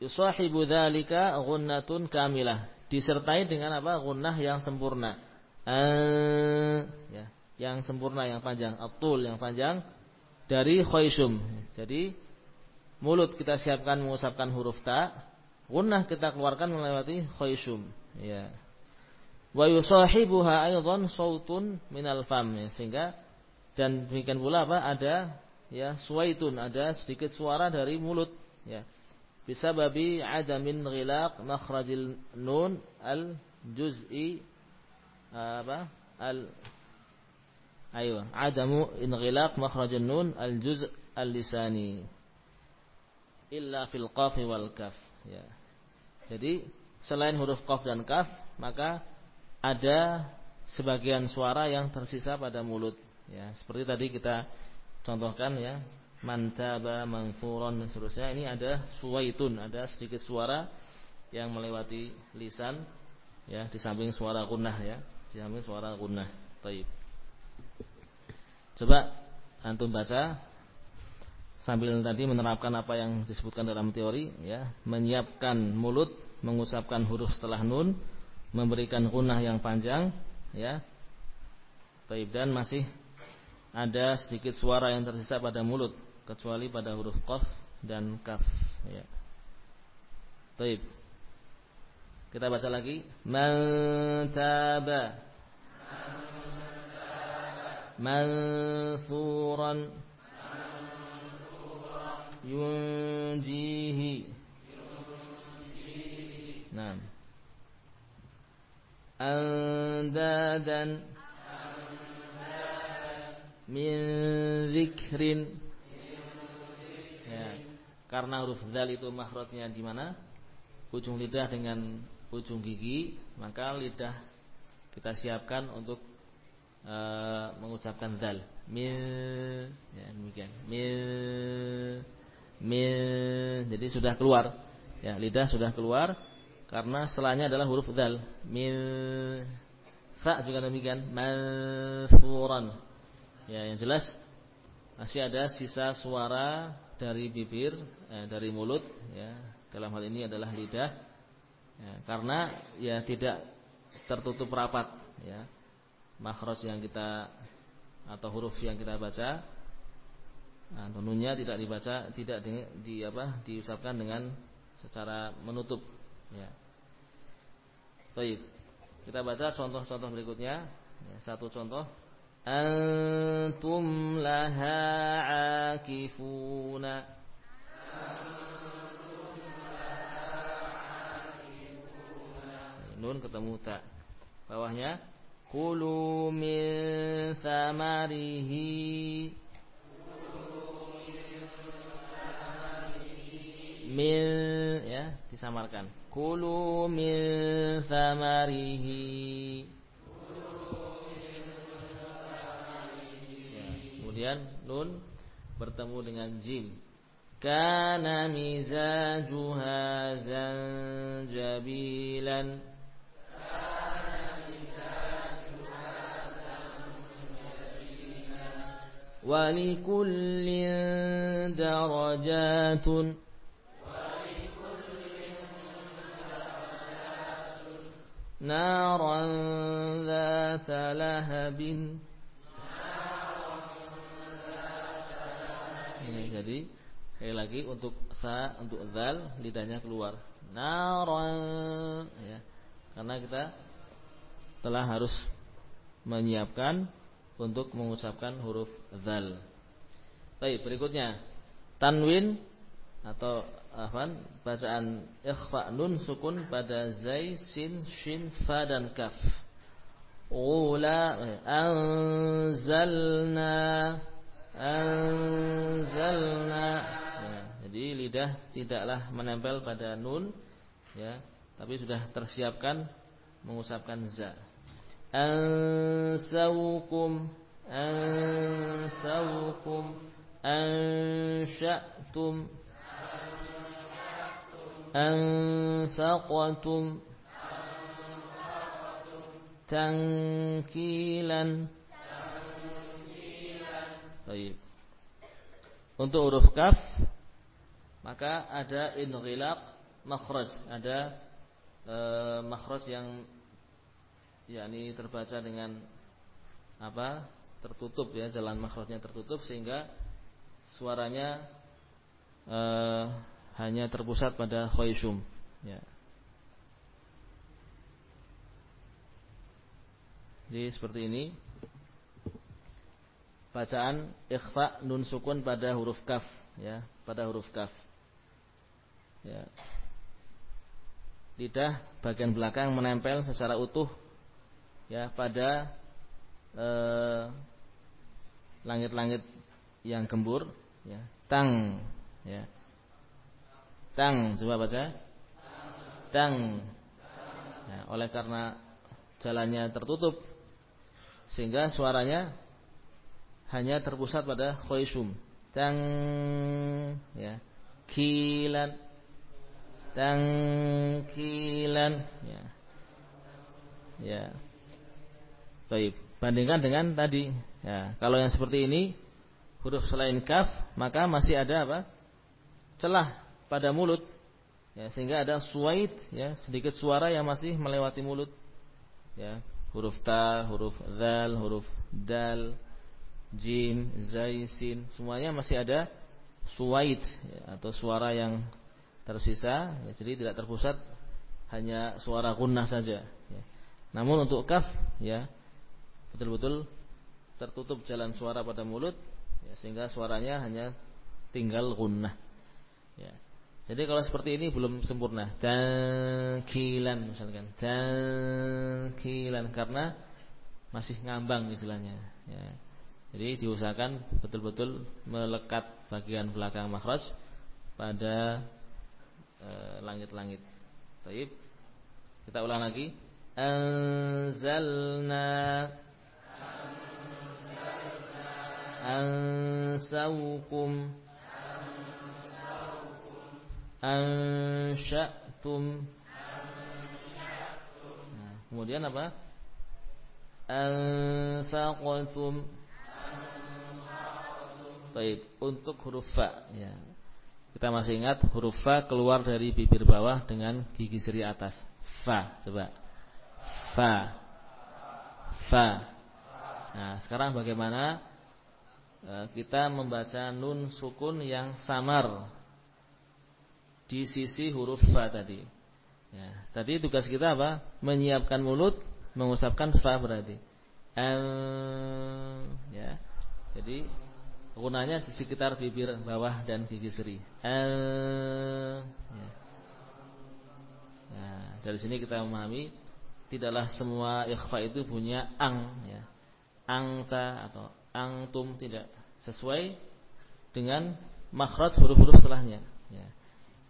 yusahibu dzalika ghunnatun kamilah. Disertai dengan apa? Gunnah yang sempurna. Uh, ya yang sempurna yang panjang. Atul yang panjang. Dari khaysum jadi mulut kita siapkan mengucapkan huruf ta. Gunnah kita keluarkan melewati khaysum ya wa yusahibuha aidan sautun minal fam. Ya, sehingga dan demikian pula apa? Ada ya suaitun ada sedikit suara dari mulut ya. Bisa babi adamin ghilaq makhrajil nun al juz'i apa? Al ayo adamu inghilaq makhrajin nun al juz' al lisani. Illa fil qaf wal kaf ya. Jadi selain huruf qaf dan kaf maka ada sebagian suara yang tersisa pada mulut ya. Seperti tadi kita contohkan ya. Mantaba manfuron dan seterusnya. Ini ada suwaitun ada sedikit suara yang melewati lisan ya di samping suara gunnah ya. Di samping suara gunnah taib. Coba antum baca sambil tadi menerapkan apa yang disebutkan dalam teori ya. Menyiapkan mulut mengucapkan huruf setelah nun memberikan gunnah yang panjang ya. Taib dan masih ada sedikit suara yang tersisa pada mulut kecuali pada huruf qaf dan kaf ya. Baik. Kita baca lagi. Man taba. Mansuran. Yunjihi. Naam andadan min zikrin karena huruf dal itu makhrajnya di mana? Ujung lidah dengan ujung gigi, maka lidah kita siapkan untuk e, mengucapkan dal. Mil ya demikian. Mil mil jadi sudah keluar. Ya, lidah sudah keluar karena setelahnya adalah huruf dal. Mil fa juga demikian. Manfuran. Ya, yang jelas masih ada sisa suara dari bibir, eh, dari mulut, ya, dalam hal ini adalah lidah, ya, karena ya tidak tertutup rapat, ya, makhraj yang kita atau huruf yang kita baca, nah, tentunya tidak dibaca, tidak di, di apa, diucapkan dengan secara menutup, ya. Baik, kita baca contoh-contoh berikutnya, ya, satu contoh. Antum laha akifuna. Nun ketemu tak bawahnya kulu min samarihi disamarkan kulu min samarihi Kemudian nun bertemu dengan jim. Kana mizajuha zanjabilan. ولكل درجات نارا ذات لهب Ini jadi sekali lagi untuk sa untuk zal lidahnya keluar. Naran ya. Karena kita telah harus menyiapkan untuk mengucapkan huruf zal. Baik, berikutnya tanwin atau afan bacaan ikhfa nun sukun pada zai sin shin fa dan kaf. Ula anzalna anzalna. Ya, jadi lidah tidaklah menempel pada nun ya tapi sudah tersiapkan mengucapkan za. Ansaukum ansaukum ansha'tum anfaqtum tankilan Baik. Untuk huruf kaf maka ada inghilaq makhraj, ada e, makhraj yang yakni terbaca dengan apa? tertutup ya, jalan makhrajnya tertutup sehingga suaranya e, hanya terpusat pada khayshum ya. Jadi seperti ini bacaan ikhfa nun sukun pada huruf kaf ya, pada huruf kaf. Ya. Lidah bagian belakang menempel secara utuh ya pada eh, langit-langit eh, yang gembur ya. Tang ya. Tang coba baca. Tang. Ya, oleh karena jalannya tertutup sehingga suaranya hanya terpusat pada khaysum. Tang ya. Kilan tangkilan ya. Ya. Baik, bandingkan dengan tadi. Ya, kalau yang seperti ini huruf selain kaf, maka masih ada apa? celah pada mulut. Ya, sehingga ada suait ya, sedikit suara yang masih melewati mulut. Ya, huruf ta, huruf zal, huruf dal, jim, zai, sin, semuanya masih ada suait ya, atau suara yang tersisa ya, jadi tidak terpusat hanya suara gunnah saja ya. namun untuk kaf ya betul-betul tertutup jalan suara pada mulut ya, sehingga suaranya hanya tinggal gunnah ya. Jadi kalau seperti ini belum sempurna kilan misalkan kilan karena masih ngambang istilahnya ya. jadi diusahakan betul-betul melekat bagian belakang makhraj pada Eh, langit-langit. Baik. Kita ulang lagi. Anzalna Ansaukum Ansya'tum nah, Kemudian apa? Anfaqtum Baik, untuk huruf fa ya. Kita masih ingat huruf fa keluar dari bibir bawah dengan gigi seri atas. Fa, coba. Fa. Fa. Nah, sekarang bagaimana e, kita membaca nun sukun yang samar di sisi huruf fa tadi. Ya, tadi tugas kita apa? Menyiapkan mulut, mengusapkan fa berarti. Um, ya. Jadi Gunanya di sekitar bibir bawah dan gigi seri. Eh, ya. Nah, dari sini kita memahami tidaklah semua ikhfa itu punya ang ya. Angta atau angtum tidak sesuai dengan makhraj huruf-huruf setelahnya ya.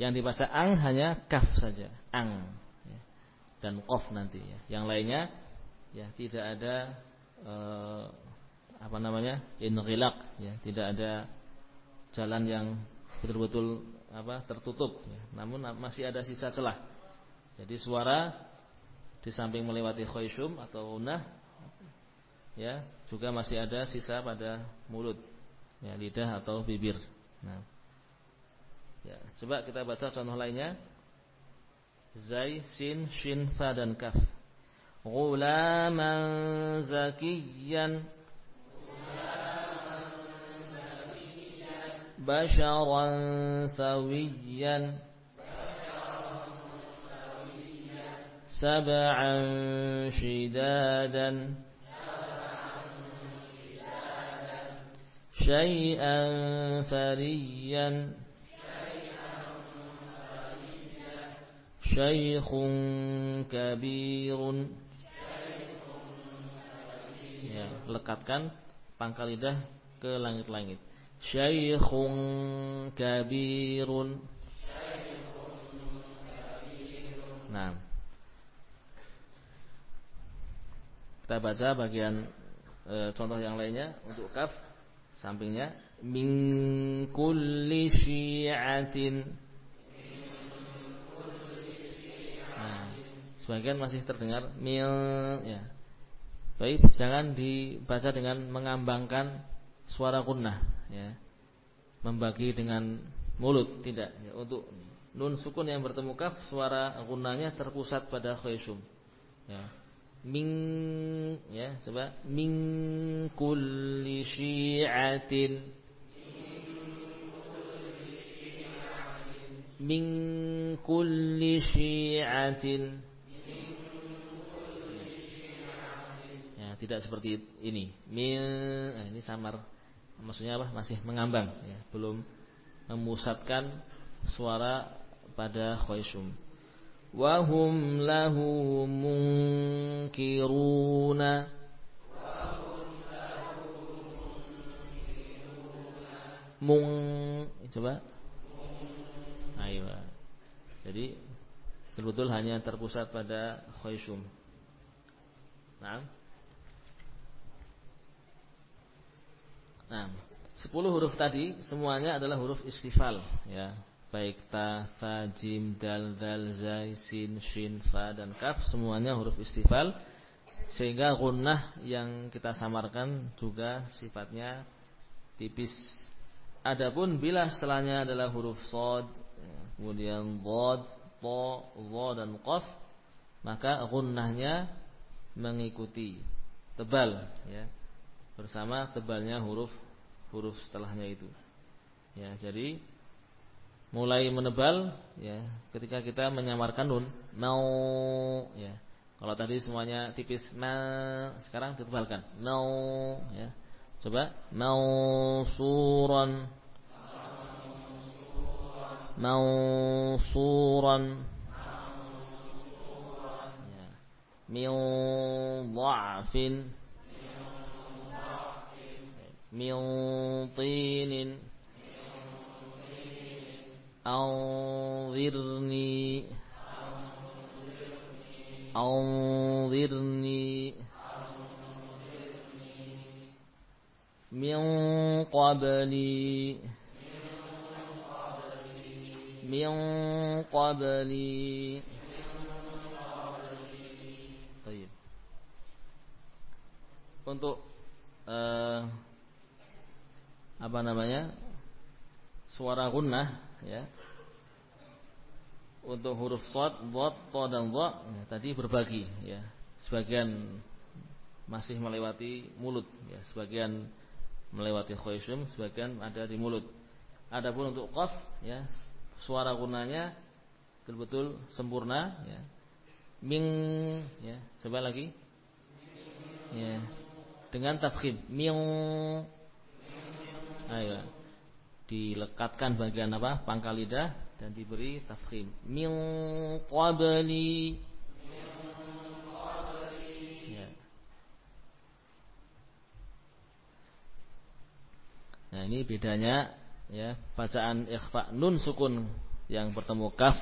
Yang dibaca ang hanya kaf saja, ang ya. dan qaf nanti ya. Yang lainnya ya tidak ada eh, apa namanya inghilaq ya tidak ada jalan yang betul-betul apa tertutup ya. namun masih ada sisa celah jadi suara di samping melewati khayshum atau unah ya juga masih ada sisa pada mulut ya lidah atau bibir nah Ya, coba kita baca contoh lainnya. Zai, sin, shin, fa dan kaf. Ghulaman zakiyan. Basharan sawiyan. Sab'an shidadan. Syai'an fariyan. شيخ كبير ya, lekatkan pangkal lidah ke langit-langit Syekhun kabirun Nah Kita baca bagian e, Contoh yang lainnya Untuk kaf Sampingnya Min kulli syi'atin Sebagian masih terdengar Mil ya. Baik, jangan dibaca dengan mengambangkan suara kunnah ya. Membagi dengan mulut tidak ya, untuk nun sukun yang bertemu kaf suara gunanya terpusat pada khayshum ya. Min ya coba. Min kulli syi'atin. Min kulli syi'atin tidak seperti ini. Min eh, ini samar. Maksudnya apa? Masih mengambang ya, belum memusatkan suara pada khayshum. Wa hum lahu munkiruna. Mung coba. Ayo jadi betul-betul hanya terpusat pada khayshum nah Nah, 10 huruf tadi semuanya adalah huruf istifal ya. Baik ta, fa, jim, dal, dal, zai, sin, shin, fa dan kaf semuanya huruf istifal sehingga gunnah yang kita samarkan juga sifatnya tipis. Adapun bila setelahnya adalah huruf sod, kemudian bod, to, zo dan qaf, maka gunnahnya mengikuti tebal ya bersama tebalnya huruf huruf setelahnya itu. Ya, jadi mulai menebal ya ketika kita menyamarkan nun mau ya. Kalau tadi semuanya tipis ma sekarang ditebalkan. Mau ya. Coba mausuran mausuran ya. min dha'fin من طين أنظرني أنظرني من قبلي من قبلي طيب untuk uh, apa namanya suara gunnah ya untuk huruf shad, dhat, ta dan dha ya, tadi berbagi ya. Sebagian masih melewati mulut ya, sebagian melewati khayshum, sebagian ada di mulut. Adapun untuk qaf ya, suara gunnahnya betul-betul sempurna ya. Ming ya, coba lagi. Ya. Dengan tafkhim. Ming Ayo. Dilekatkan bagian apa? Pangkal lidah dan diberi tafkhim. Min qabli. Ya. Nah, ini bedanya ya, bacaan ikhfa nun sukun yang bertemu kaf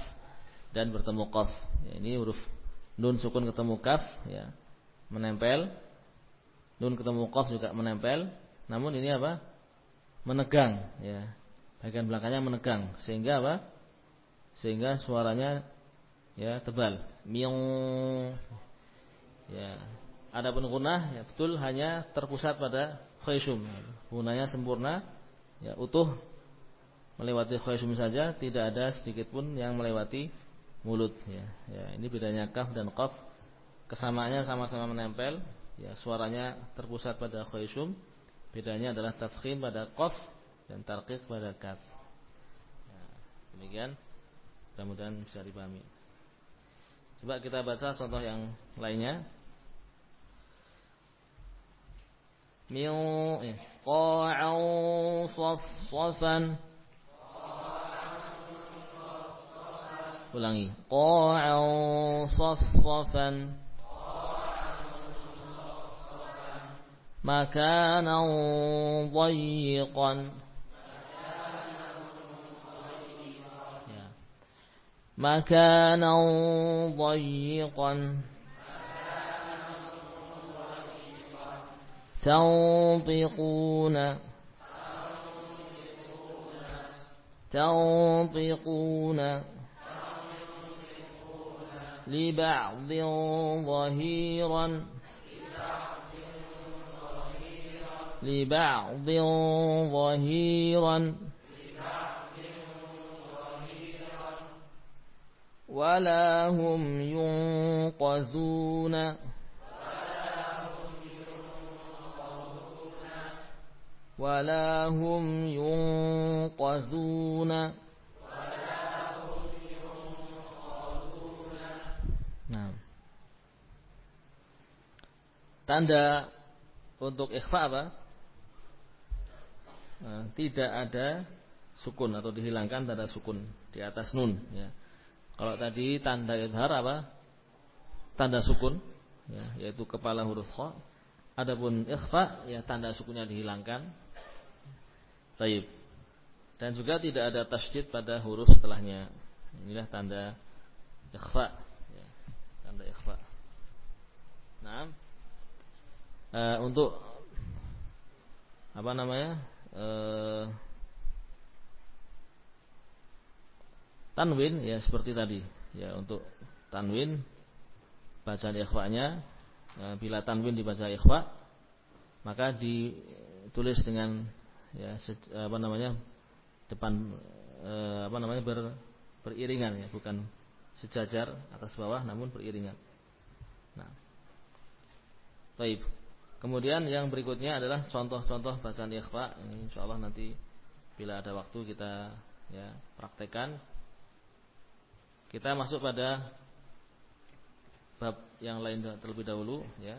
dan bertemu qaf. Ya, ini huruf nun sukun ketemu kaf ya, menempel. Nun ketemu qaf juga menempel. Namun ini apa? Menegang ya. Bagian belakangnya menegang sehingga apa? Sehingga suaranya ya tebal. Miong ya. Adapun gunah ya betul hanya terpusat pada khayshum. Gunanya sempurna ya utuh melewati khayshum saja, tidak ada sedikit pun yang melewati mulut ya. Ya, ini bedanya kaf dan qaf. Kesamaannya sama-sama menempel, ya suaranya terpusat pada khayshum Bedanya adalah tafkhim pada qaf dan tarqiq pada kaf. Nah, demikian. Mudah-mudahan bisa dipahami. Coba kita baca contoh yang lainnya. Min qa'an saffan Ulangi. Qa'an saffan مكانا ضيقا. مكانا ضيقا. تنطقون. تنطقون. لبعض ظهيرا. لبعض ظهيرا ولا هم ينقذون ولا هم ينقذون Nah. Tanda untuk ikhfa apa? Eh, tidak ada sukun atau dihilangkan tanda sukun di atas nun ya. Kalau tadi tanda idhar apa? Tanda sukun ya, yaitu kepala huruf kha. Adapun ikhfa ya tanda sukunnya dihilangkan. Taib. Dan juga tidak ada tasydid pada huruf setelahnya. Inilah tanda ikhfa ya, tanda ikhfa. Nah, e, untuk apa namanya eh, tanwin ya seperti tadi ya untuk tanwin bacaan ikhwanya ya, bila tanwin dibaca ikhwa maka ditulis dengan ya apa namanya depan eh, apa namanya ber, beriringan ya bukan sejajar atas bawah namun beriringan. Nah. Baik. Kemudian yang berikutnya adalah contoh-contoh bacaan ikhfa. Ini insyaallah nanti bila ada waktu kita ya praktekkan. Kita masuk pada bab yang lain terlebih dahulu ya.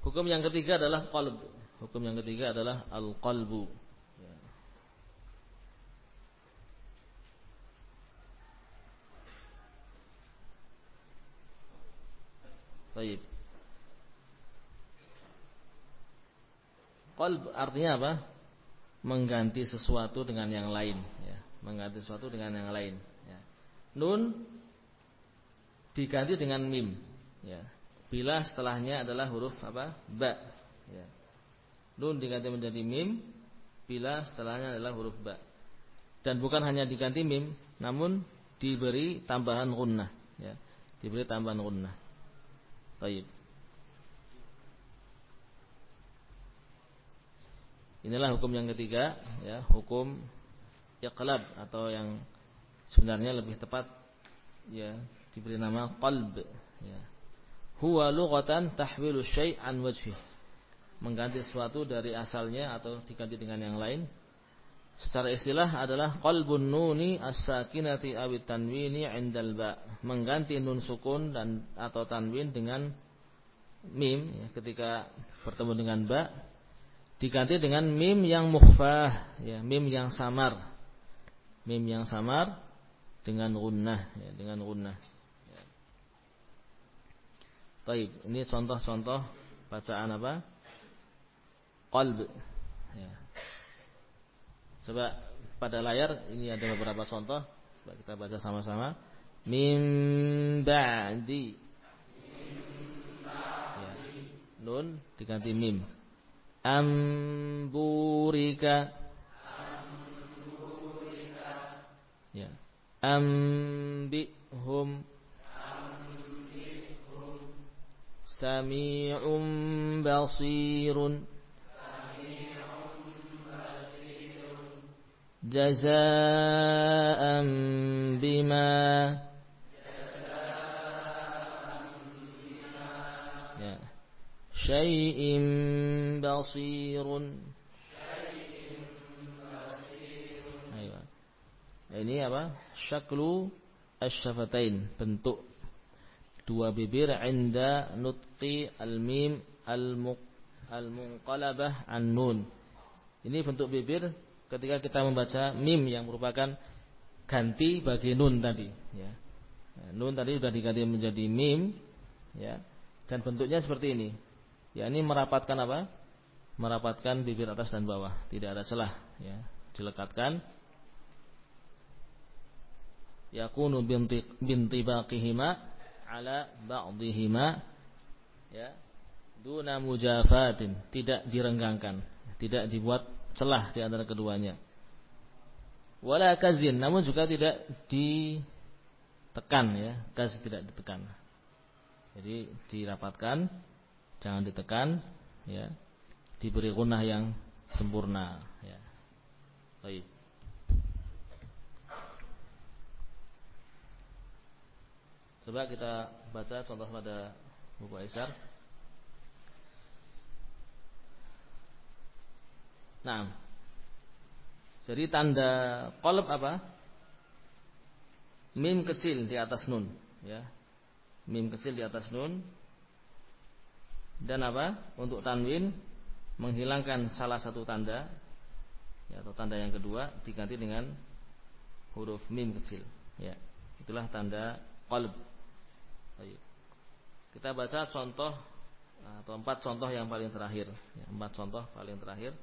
Hukum yang ketiga adalah qalb. Hukum yang ketiga adalah al-qalbu. Ya. Qalb artinya apa? Mengganti sesuatu dengan yang lain ya. Mengganti sesuatu dengan yang lain ya. Nun diganti dengan mim ya. Bila setelahnya adalah huruf apa? Ba ya. Nun diganti menjadi mim Bila setelahnya adalah huruf ba Dan bukan hanya diganti mim Namun diberi tambahan gunnah ya. Diberi tambahan gunnah Baik Inilah hukum yang ketiga, ya, hukum iqlab atau yang sebenarnya lebih tepat ya diberi nama qalb ya. Huwa lughatan tahwilu syai' an wajhi. Mengganti sesuatu dari asalnya atau diganti dengan yang lain. Secara istilah adalah qalbun nuni as-sakinati aw tanwini 'indal ba. Mengganti nun sukun dan atau tanwin dengan mim ya, ketika bertemu dengan ba diganti dengan mim yang mukhfah ya mim yang samar mim yang samar dengan gunnah ya dengan gunnah ya. Baik, ini contoh-contoh bacaan apa? Qalb. Ya. Coba pada layar ini ada beberapa contoh. Coba kita baca sama-sama. Mim ba'di. Ya. Nun diganti mim amburika ya ambihum sami'un basirun jazaan bima شيء بصير Ini apa? Syaklu asyafatain bentuk dua bibir inda nutqi al-mim al-munqalabah an-nun. Ini bentuk bibir ketika kita membaca mim yang merupakan ganti bagi nun tadi, ya. Nun tadi sudah diganti menjadi mim, ya. Dan bentuknya seperti ini ya ini merapatkan apa? Merapatkan bibir atas dan bawah, tidak ada celah, ya. Dilekatkan. Yakunu binti binti baqihima ala ba'dihima ya duna mujafatin tidak direnggangkan tidak dibuat celah di antara keduanya. Wala kazin namun juga tidak ditekan ya. Kaz tidak ditekan. Jadi dirapatkan jangan ditekan ya. Diberi gunah yang sempurna ya. Baik. Coba kita baca contoh pada buku Aisyar nah jadi tanda kolab apa mim kecil di atas nun ya mim kecil di atas nun dan apa? Untuk tanwin menghilangkan salah satu tanda ya, atau tanda yang kedua diganti dengan huruf mim kecil. Ya, itulah tanda qalb. Kita baca contoh atau empat contoh yang paling terakhir. Ya, empat contoh paling terakhir.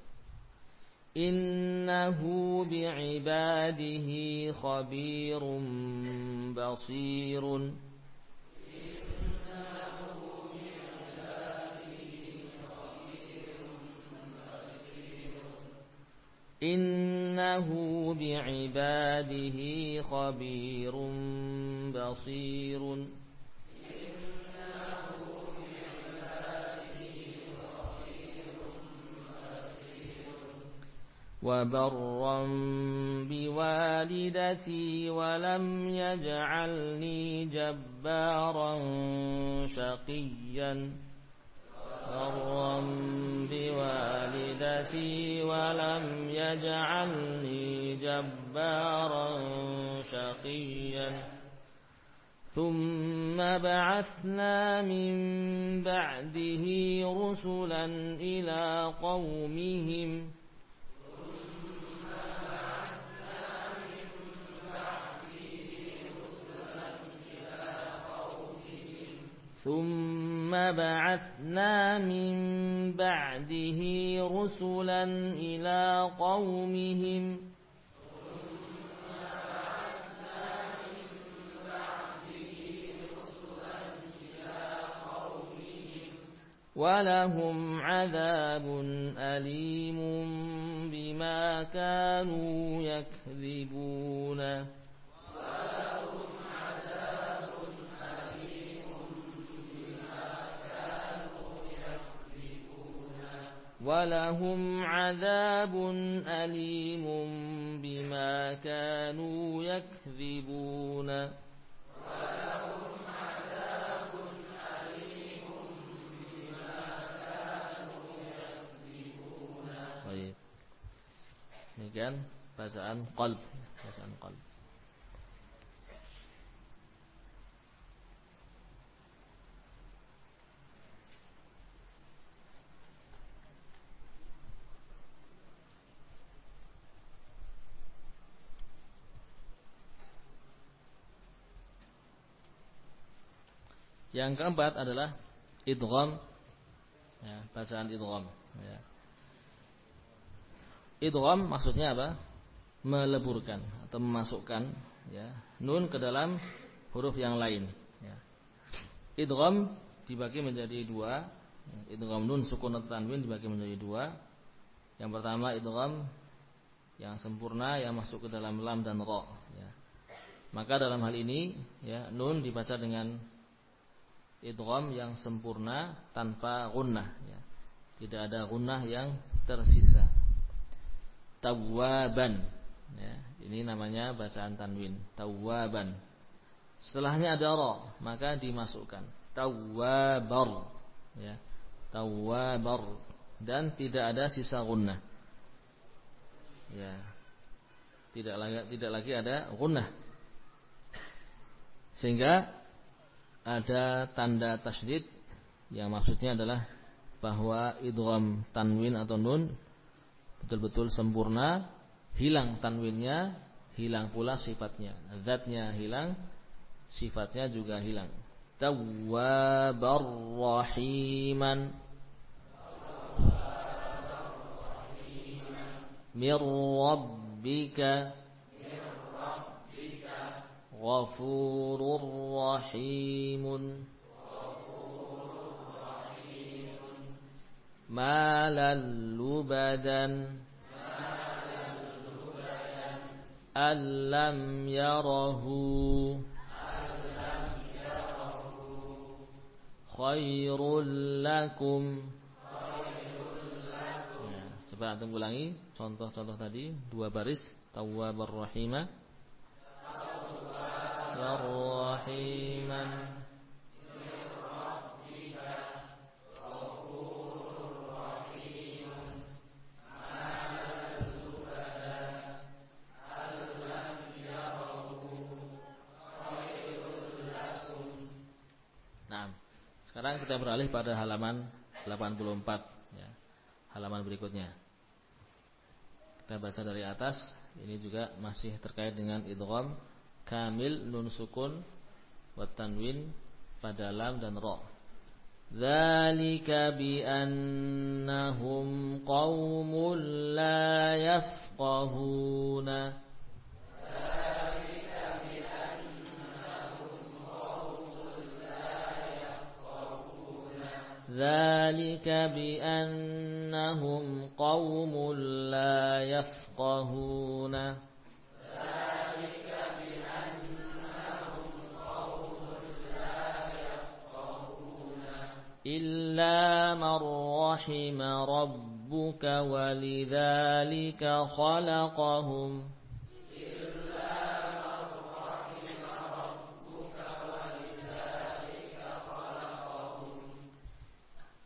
إنه بعباده خبير بصير إنه بعباده خبير بصير وبرا بوالدتي ولم يجعلني جبارا شقيا. برا بوالدتي ولم يجعلني جبارا شقيا. ثم بعثنا من بعده رسلا إلى قومهم ثم بعثنا من بعده رسلا إلى قومهم ولهم عذاب أليم بما كانوا يكذبون ولهم عذاب أليم بما كانوا يكذبون ولهم عذاب أليم بما كانوا يكذبون طيب bacaan qalb, bacaan qalb. Yang keempat adalah idgham. Ya, bacaan idgham. Ya. Idgham maksudnya apa? Meleburkan atau memasukkan ya, nun ke dalam huruf yang lain. Ya. Idgham dibagi menjadi dua. Idgham nun sukun atau tanwin dibagi menjadi dua. Yang pertama idgham yang sempurna yang masuk ke dalam lam dan ra. Ya. Maka dalam hal ini ya, nun dibaca dengan idgham yang sempurna tanpa gunnah ya. Tidak ada gunnah yang tersisa. Tawwaban ya. Ini namanya bacaan tanwin, tawwaban. Setelahnya ada ra, maka dimasukkan. Tawwabar ya. Tawwabar dan tidak ada sisa gunnah. Ya. Tidak lagi tidak lagi ada gunnah. Sehingga ada tanda tasydid yang maksudnya adalah bahwa idgham tanwin atau nun betul-betul sempurna, hilang tanwinnya, hilang pula sifatnya. Zatnya hilang, sifatnya juga hilang. Tawwabar rahiman Mir rabbika غفور رحيم مالا لبدا أن لم يره خير لكم ya, Coba antum ulangi contoh-contoh tadi dua baris tawwabar rahimah رحيما Nah, sekarang kita beralih pada halaman 84 ya. Halaman berikutnya. Kita baca dari atas, ini juga masih terkait dengan idgham kamil nun sukun wa tanwin pada lam dan ra. ذلك بأنهم قوم لا يفقهون ذلك بأنهم قوم لا يفقهون ذلك بأنهم قوم لا يفقهون إلا من رحم ربك ولذلك خلقهم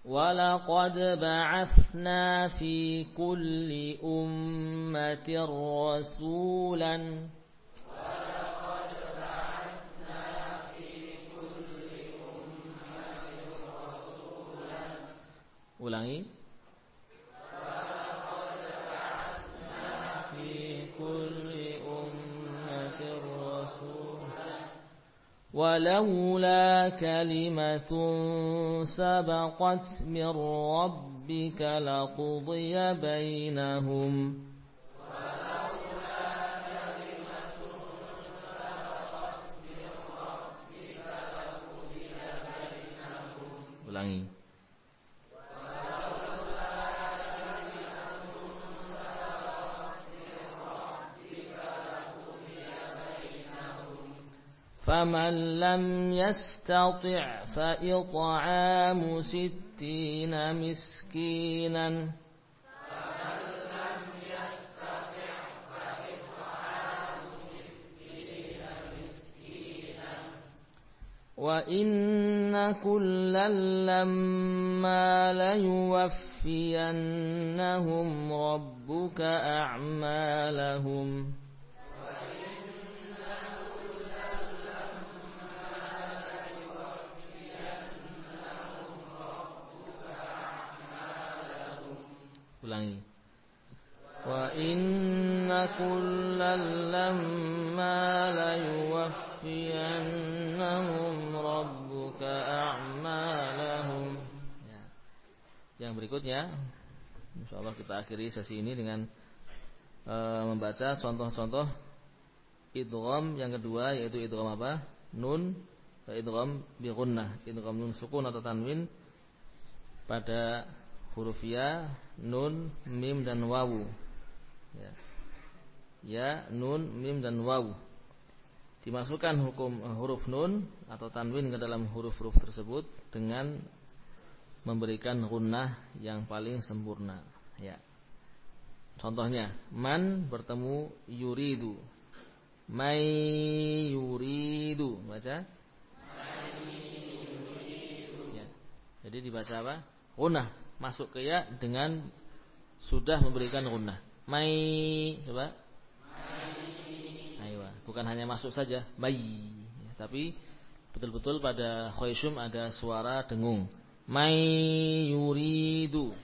ولقد بعثنا في كل أمة رسولا Ulangi. ولولا كلمة سبقت من ربك لقضي بينهم. ulangi. فمن لم يستطع فإطعام ستين مسكينا. وإن كلا لما ليوفينهم ربك أعمالهم Ulangi. Wa inna kullal lamma la yuwaffiyannahum rabbuka a'malahum. Ya. Yang berikutnya insyaallah kita akhiri sesi ini dengan e, membaca contoh-contoh idgham yang kedua yaitu idgham apa? Nun idgham bi gunnah, idgham nun sukun atau tanwin pada huruf ya, nun, mim dan wawu. Ya. ya, nun, mim dan wawu. Dimasukkan hukum uh, huruf nun atau tanwin ke dalam huruf-huruf tersebut dengan memberikan gunnah yang paling sempurna. Ya. Contohnya, man bertemu yuridu. Mai yuridu. Baca. Ya. Jadi dibaca apa? Gunnah masuk ke ya dengan sudah memberikan gunnah. Mai coba. Mai. bukan hanya masuk saja, mai. Ya, tapi betul-betul pada khayshum ada suara dengung. Mai yuridu.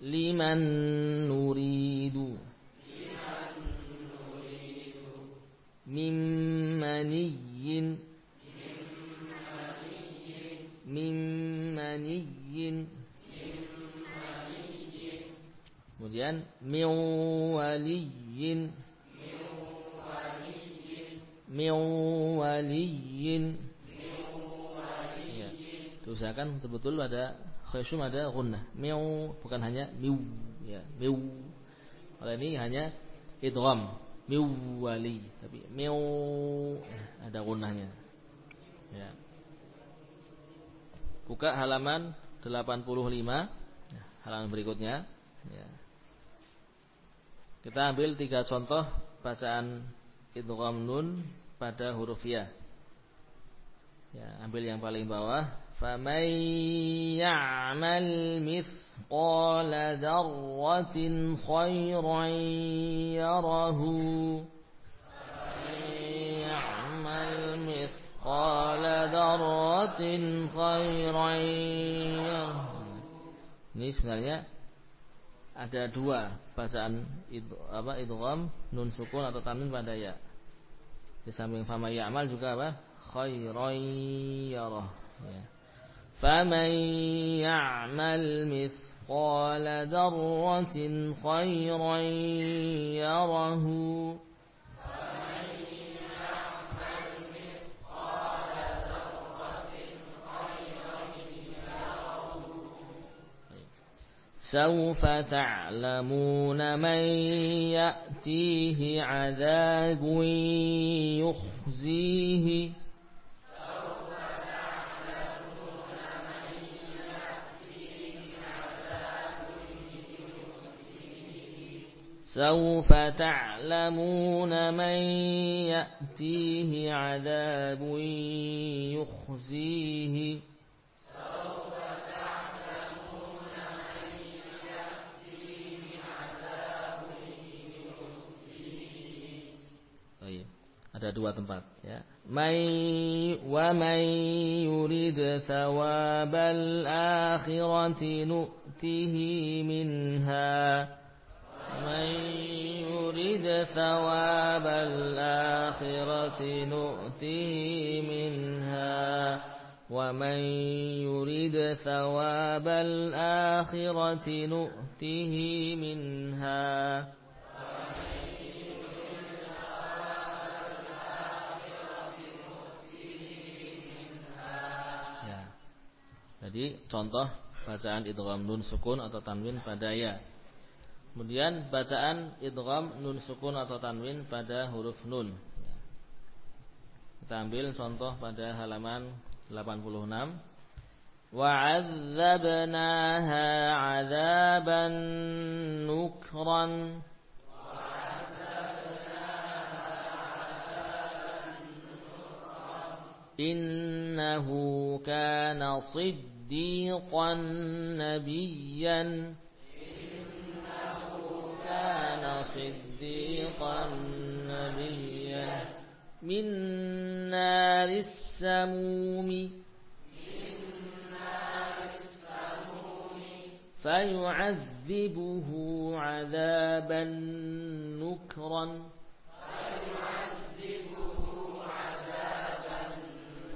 Liman nuridu. Mimmaniyin min maniyyin kemudian min waliyyin min ya diusahakan betul-betul ada khasyum ada gunnah miu bukan hanya miu ya miu kalau ini hanya idgham miu tapi miu ada gunnahnya ya Buka halaman 85 ya, Halaman berikutnya ya. Kita ambil tiga contoh Bacaan Idgham nun pada huruf ya Ya, ambil yang paling bawah. فَمَن يَعْمَلْ مِثْقَالَ ذَرَّةٍ خَيْرًا يَرَهُ Qala darratin khairan Ini sebenarnya ada dua bacaan itu apa idgham nun sukun atau tanwin pada ya. Di samping fama ya'mal juga apa? خيرا يره فمن يعمل مثقال ذرة خيرا يره سوف تعلمون من يأتيه عذاب يخزيه. سوف تعلمون من يأتيه عذاب يخزيه. Ada dua tempat ya. May wa may yurid thawabal akhirati nu'tihi minha. May yurid thawabal akhirati nu'tihi minha. Wa may yurid thawabal akhirati nu'tihi Jadi contoh bacaan idgham nun sukun atau tanwin pada ya. Kemudian bacaan idgham nun sukun atau tanwin pada huruf nun. Kita ambil contoh pada halaman 86. Wa'adzabnaha 'adzaban nukran إنه كان صدقا صديقا نبيا. إنه كان صديقا نبيا. من نار السموم. فيعذبه عذابا نكرا. فيعذبه عذابا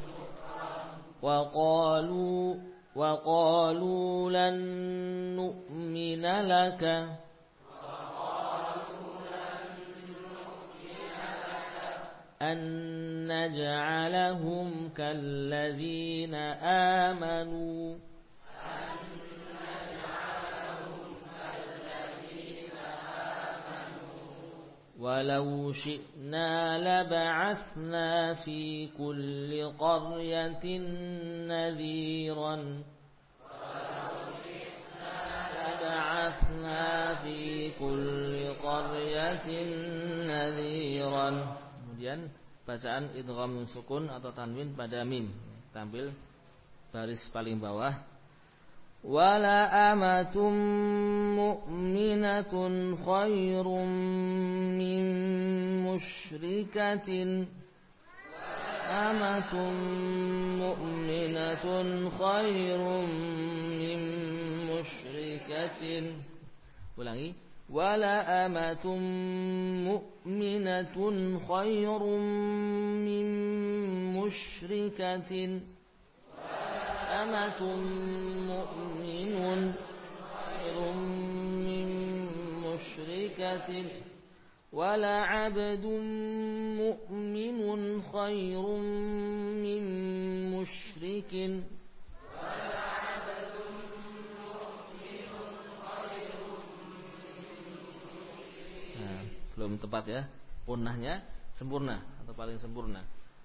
نكرا وقالوا وقالوا لن نؤمن لك. أن نجعلهم كالذين آمنوا. ولو شئنا لبعثنا في كل قرية نذيرا لبعثنا في كل قرية نذيرا kemudian bacaan idgham sukun atau tanwin pada mim tampil baris paling bawah ولا أمة مؤمنة خير من مشركة أمة مؤمنة خير من مشركة ولغي ولا أمة مؤمنة خير من مشركة أمة مؤمن خير من مشركة ولعبد مؤمن خير من مشرك nah, belum tepat ya punahnya sempurna atau paling sempurna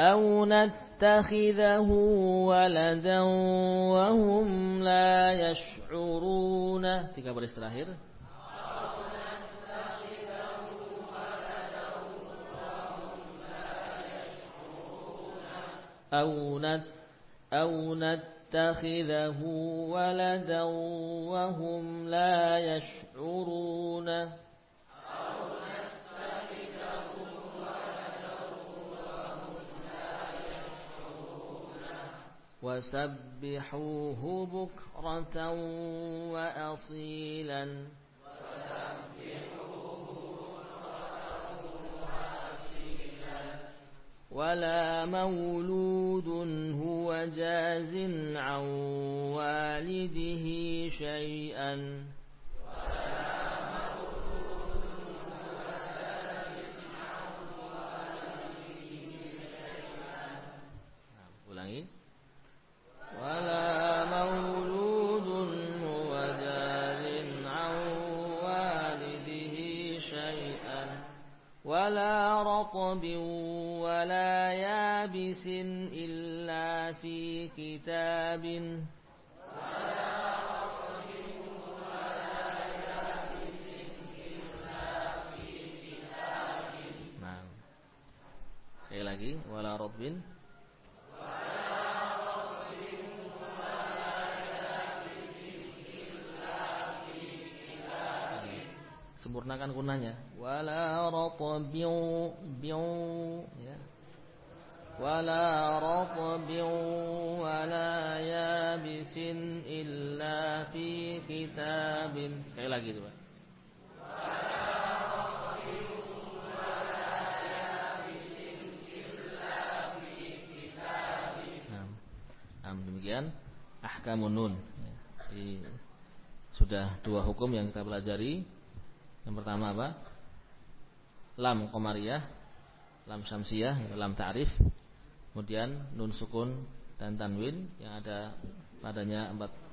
أو نتخذه ولدا وهم لا يشعرون tiga baris terakhir. أو نت أو نت يتخذه ولدا وهم لا يشعرون وسبحوه بكرة وأصيلا. ولا مولود هو جاز عن والده شيئا. ولا رطب ولا يابس إلا في كتاب Nah. Sekali lagi wala rabbin sempurnakan kunanya. Wala ratbiu biu ya. Wala ratbiu wala yabisin illa fi kitabin. Sekali lagi itu Pak. Demikian. Ahkamun nun. Jadi, sudah dua hukum yang kita pelajari yang pertama apa? Lam komariyah, lam syamsiyah, lam ta'rif. Kemudian nun sukun dan tanwin yang ada padanya empat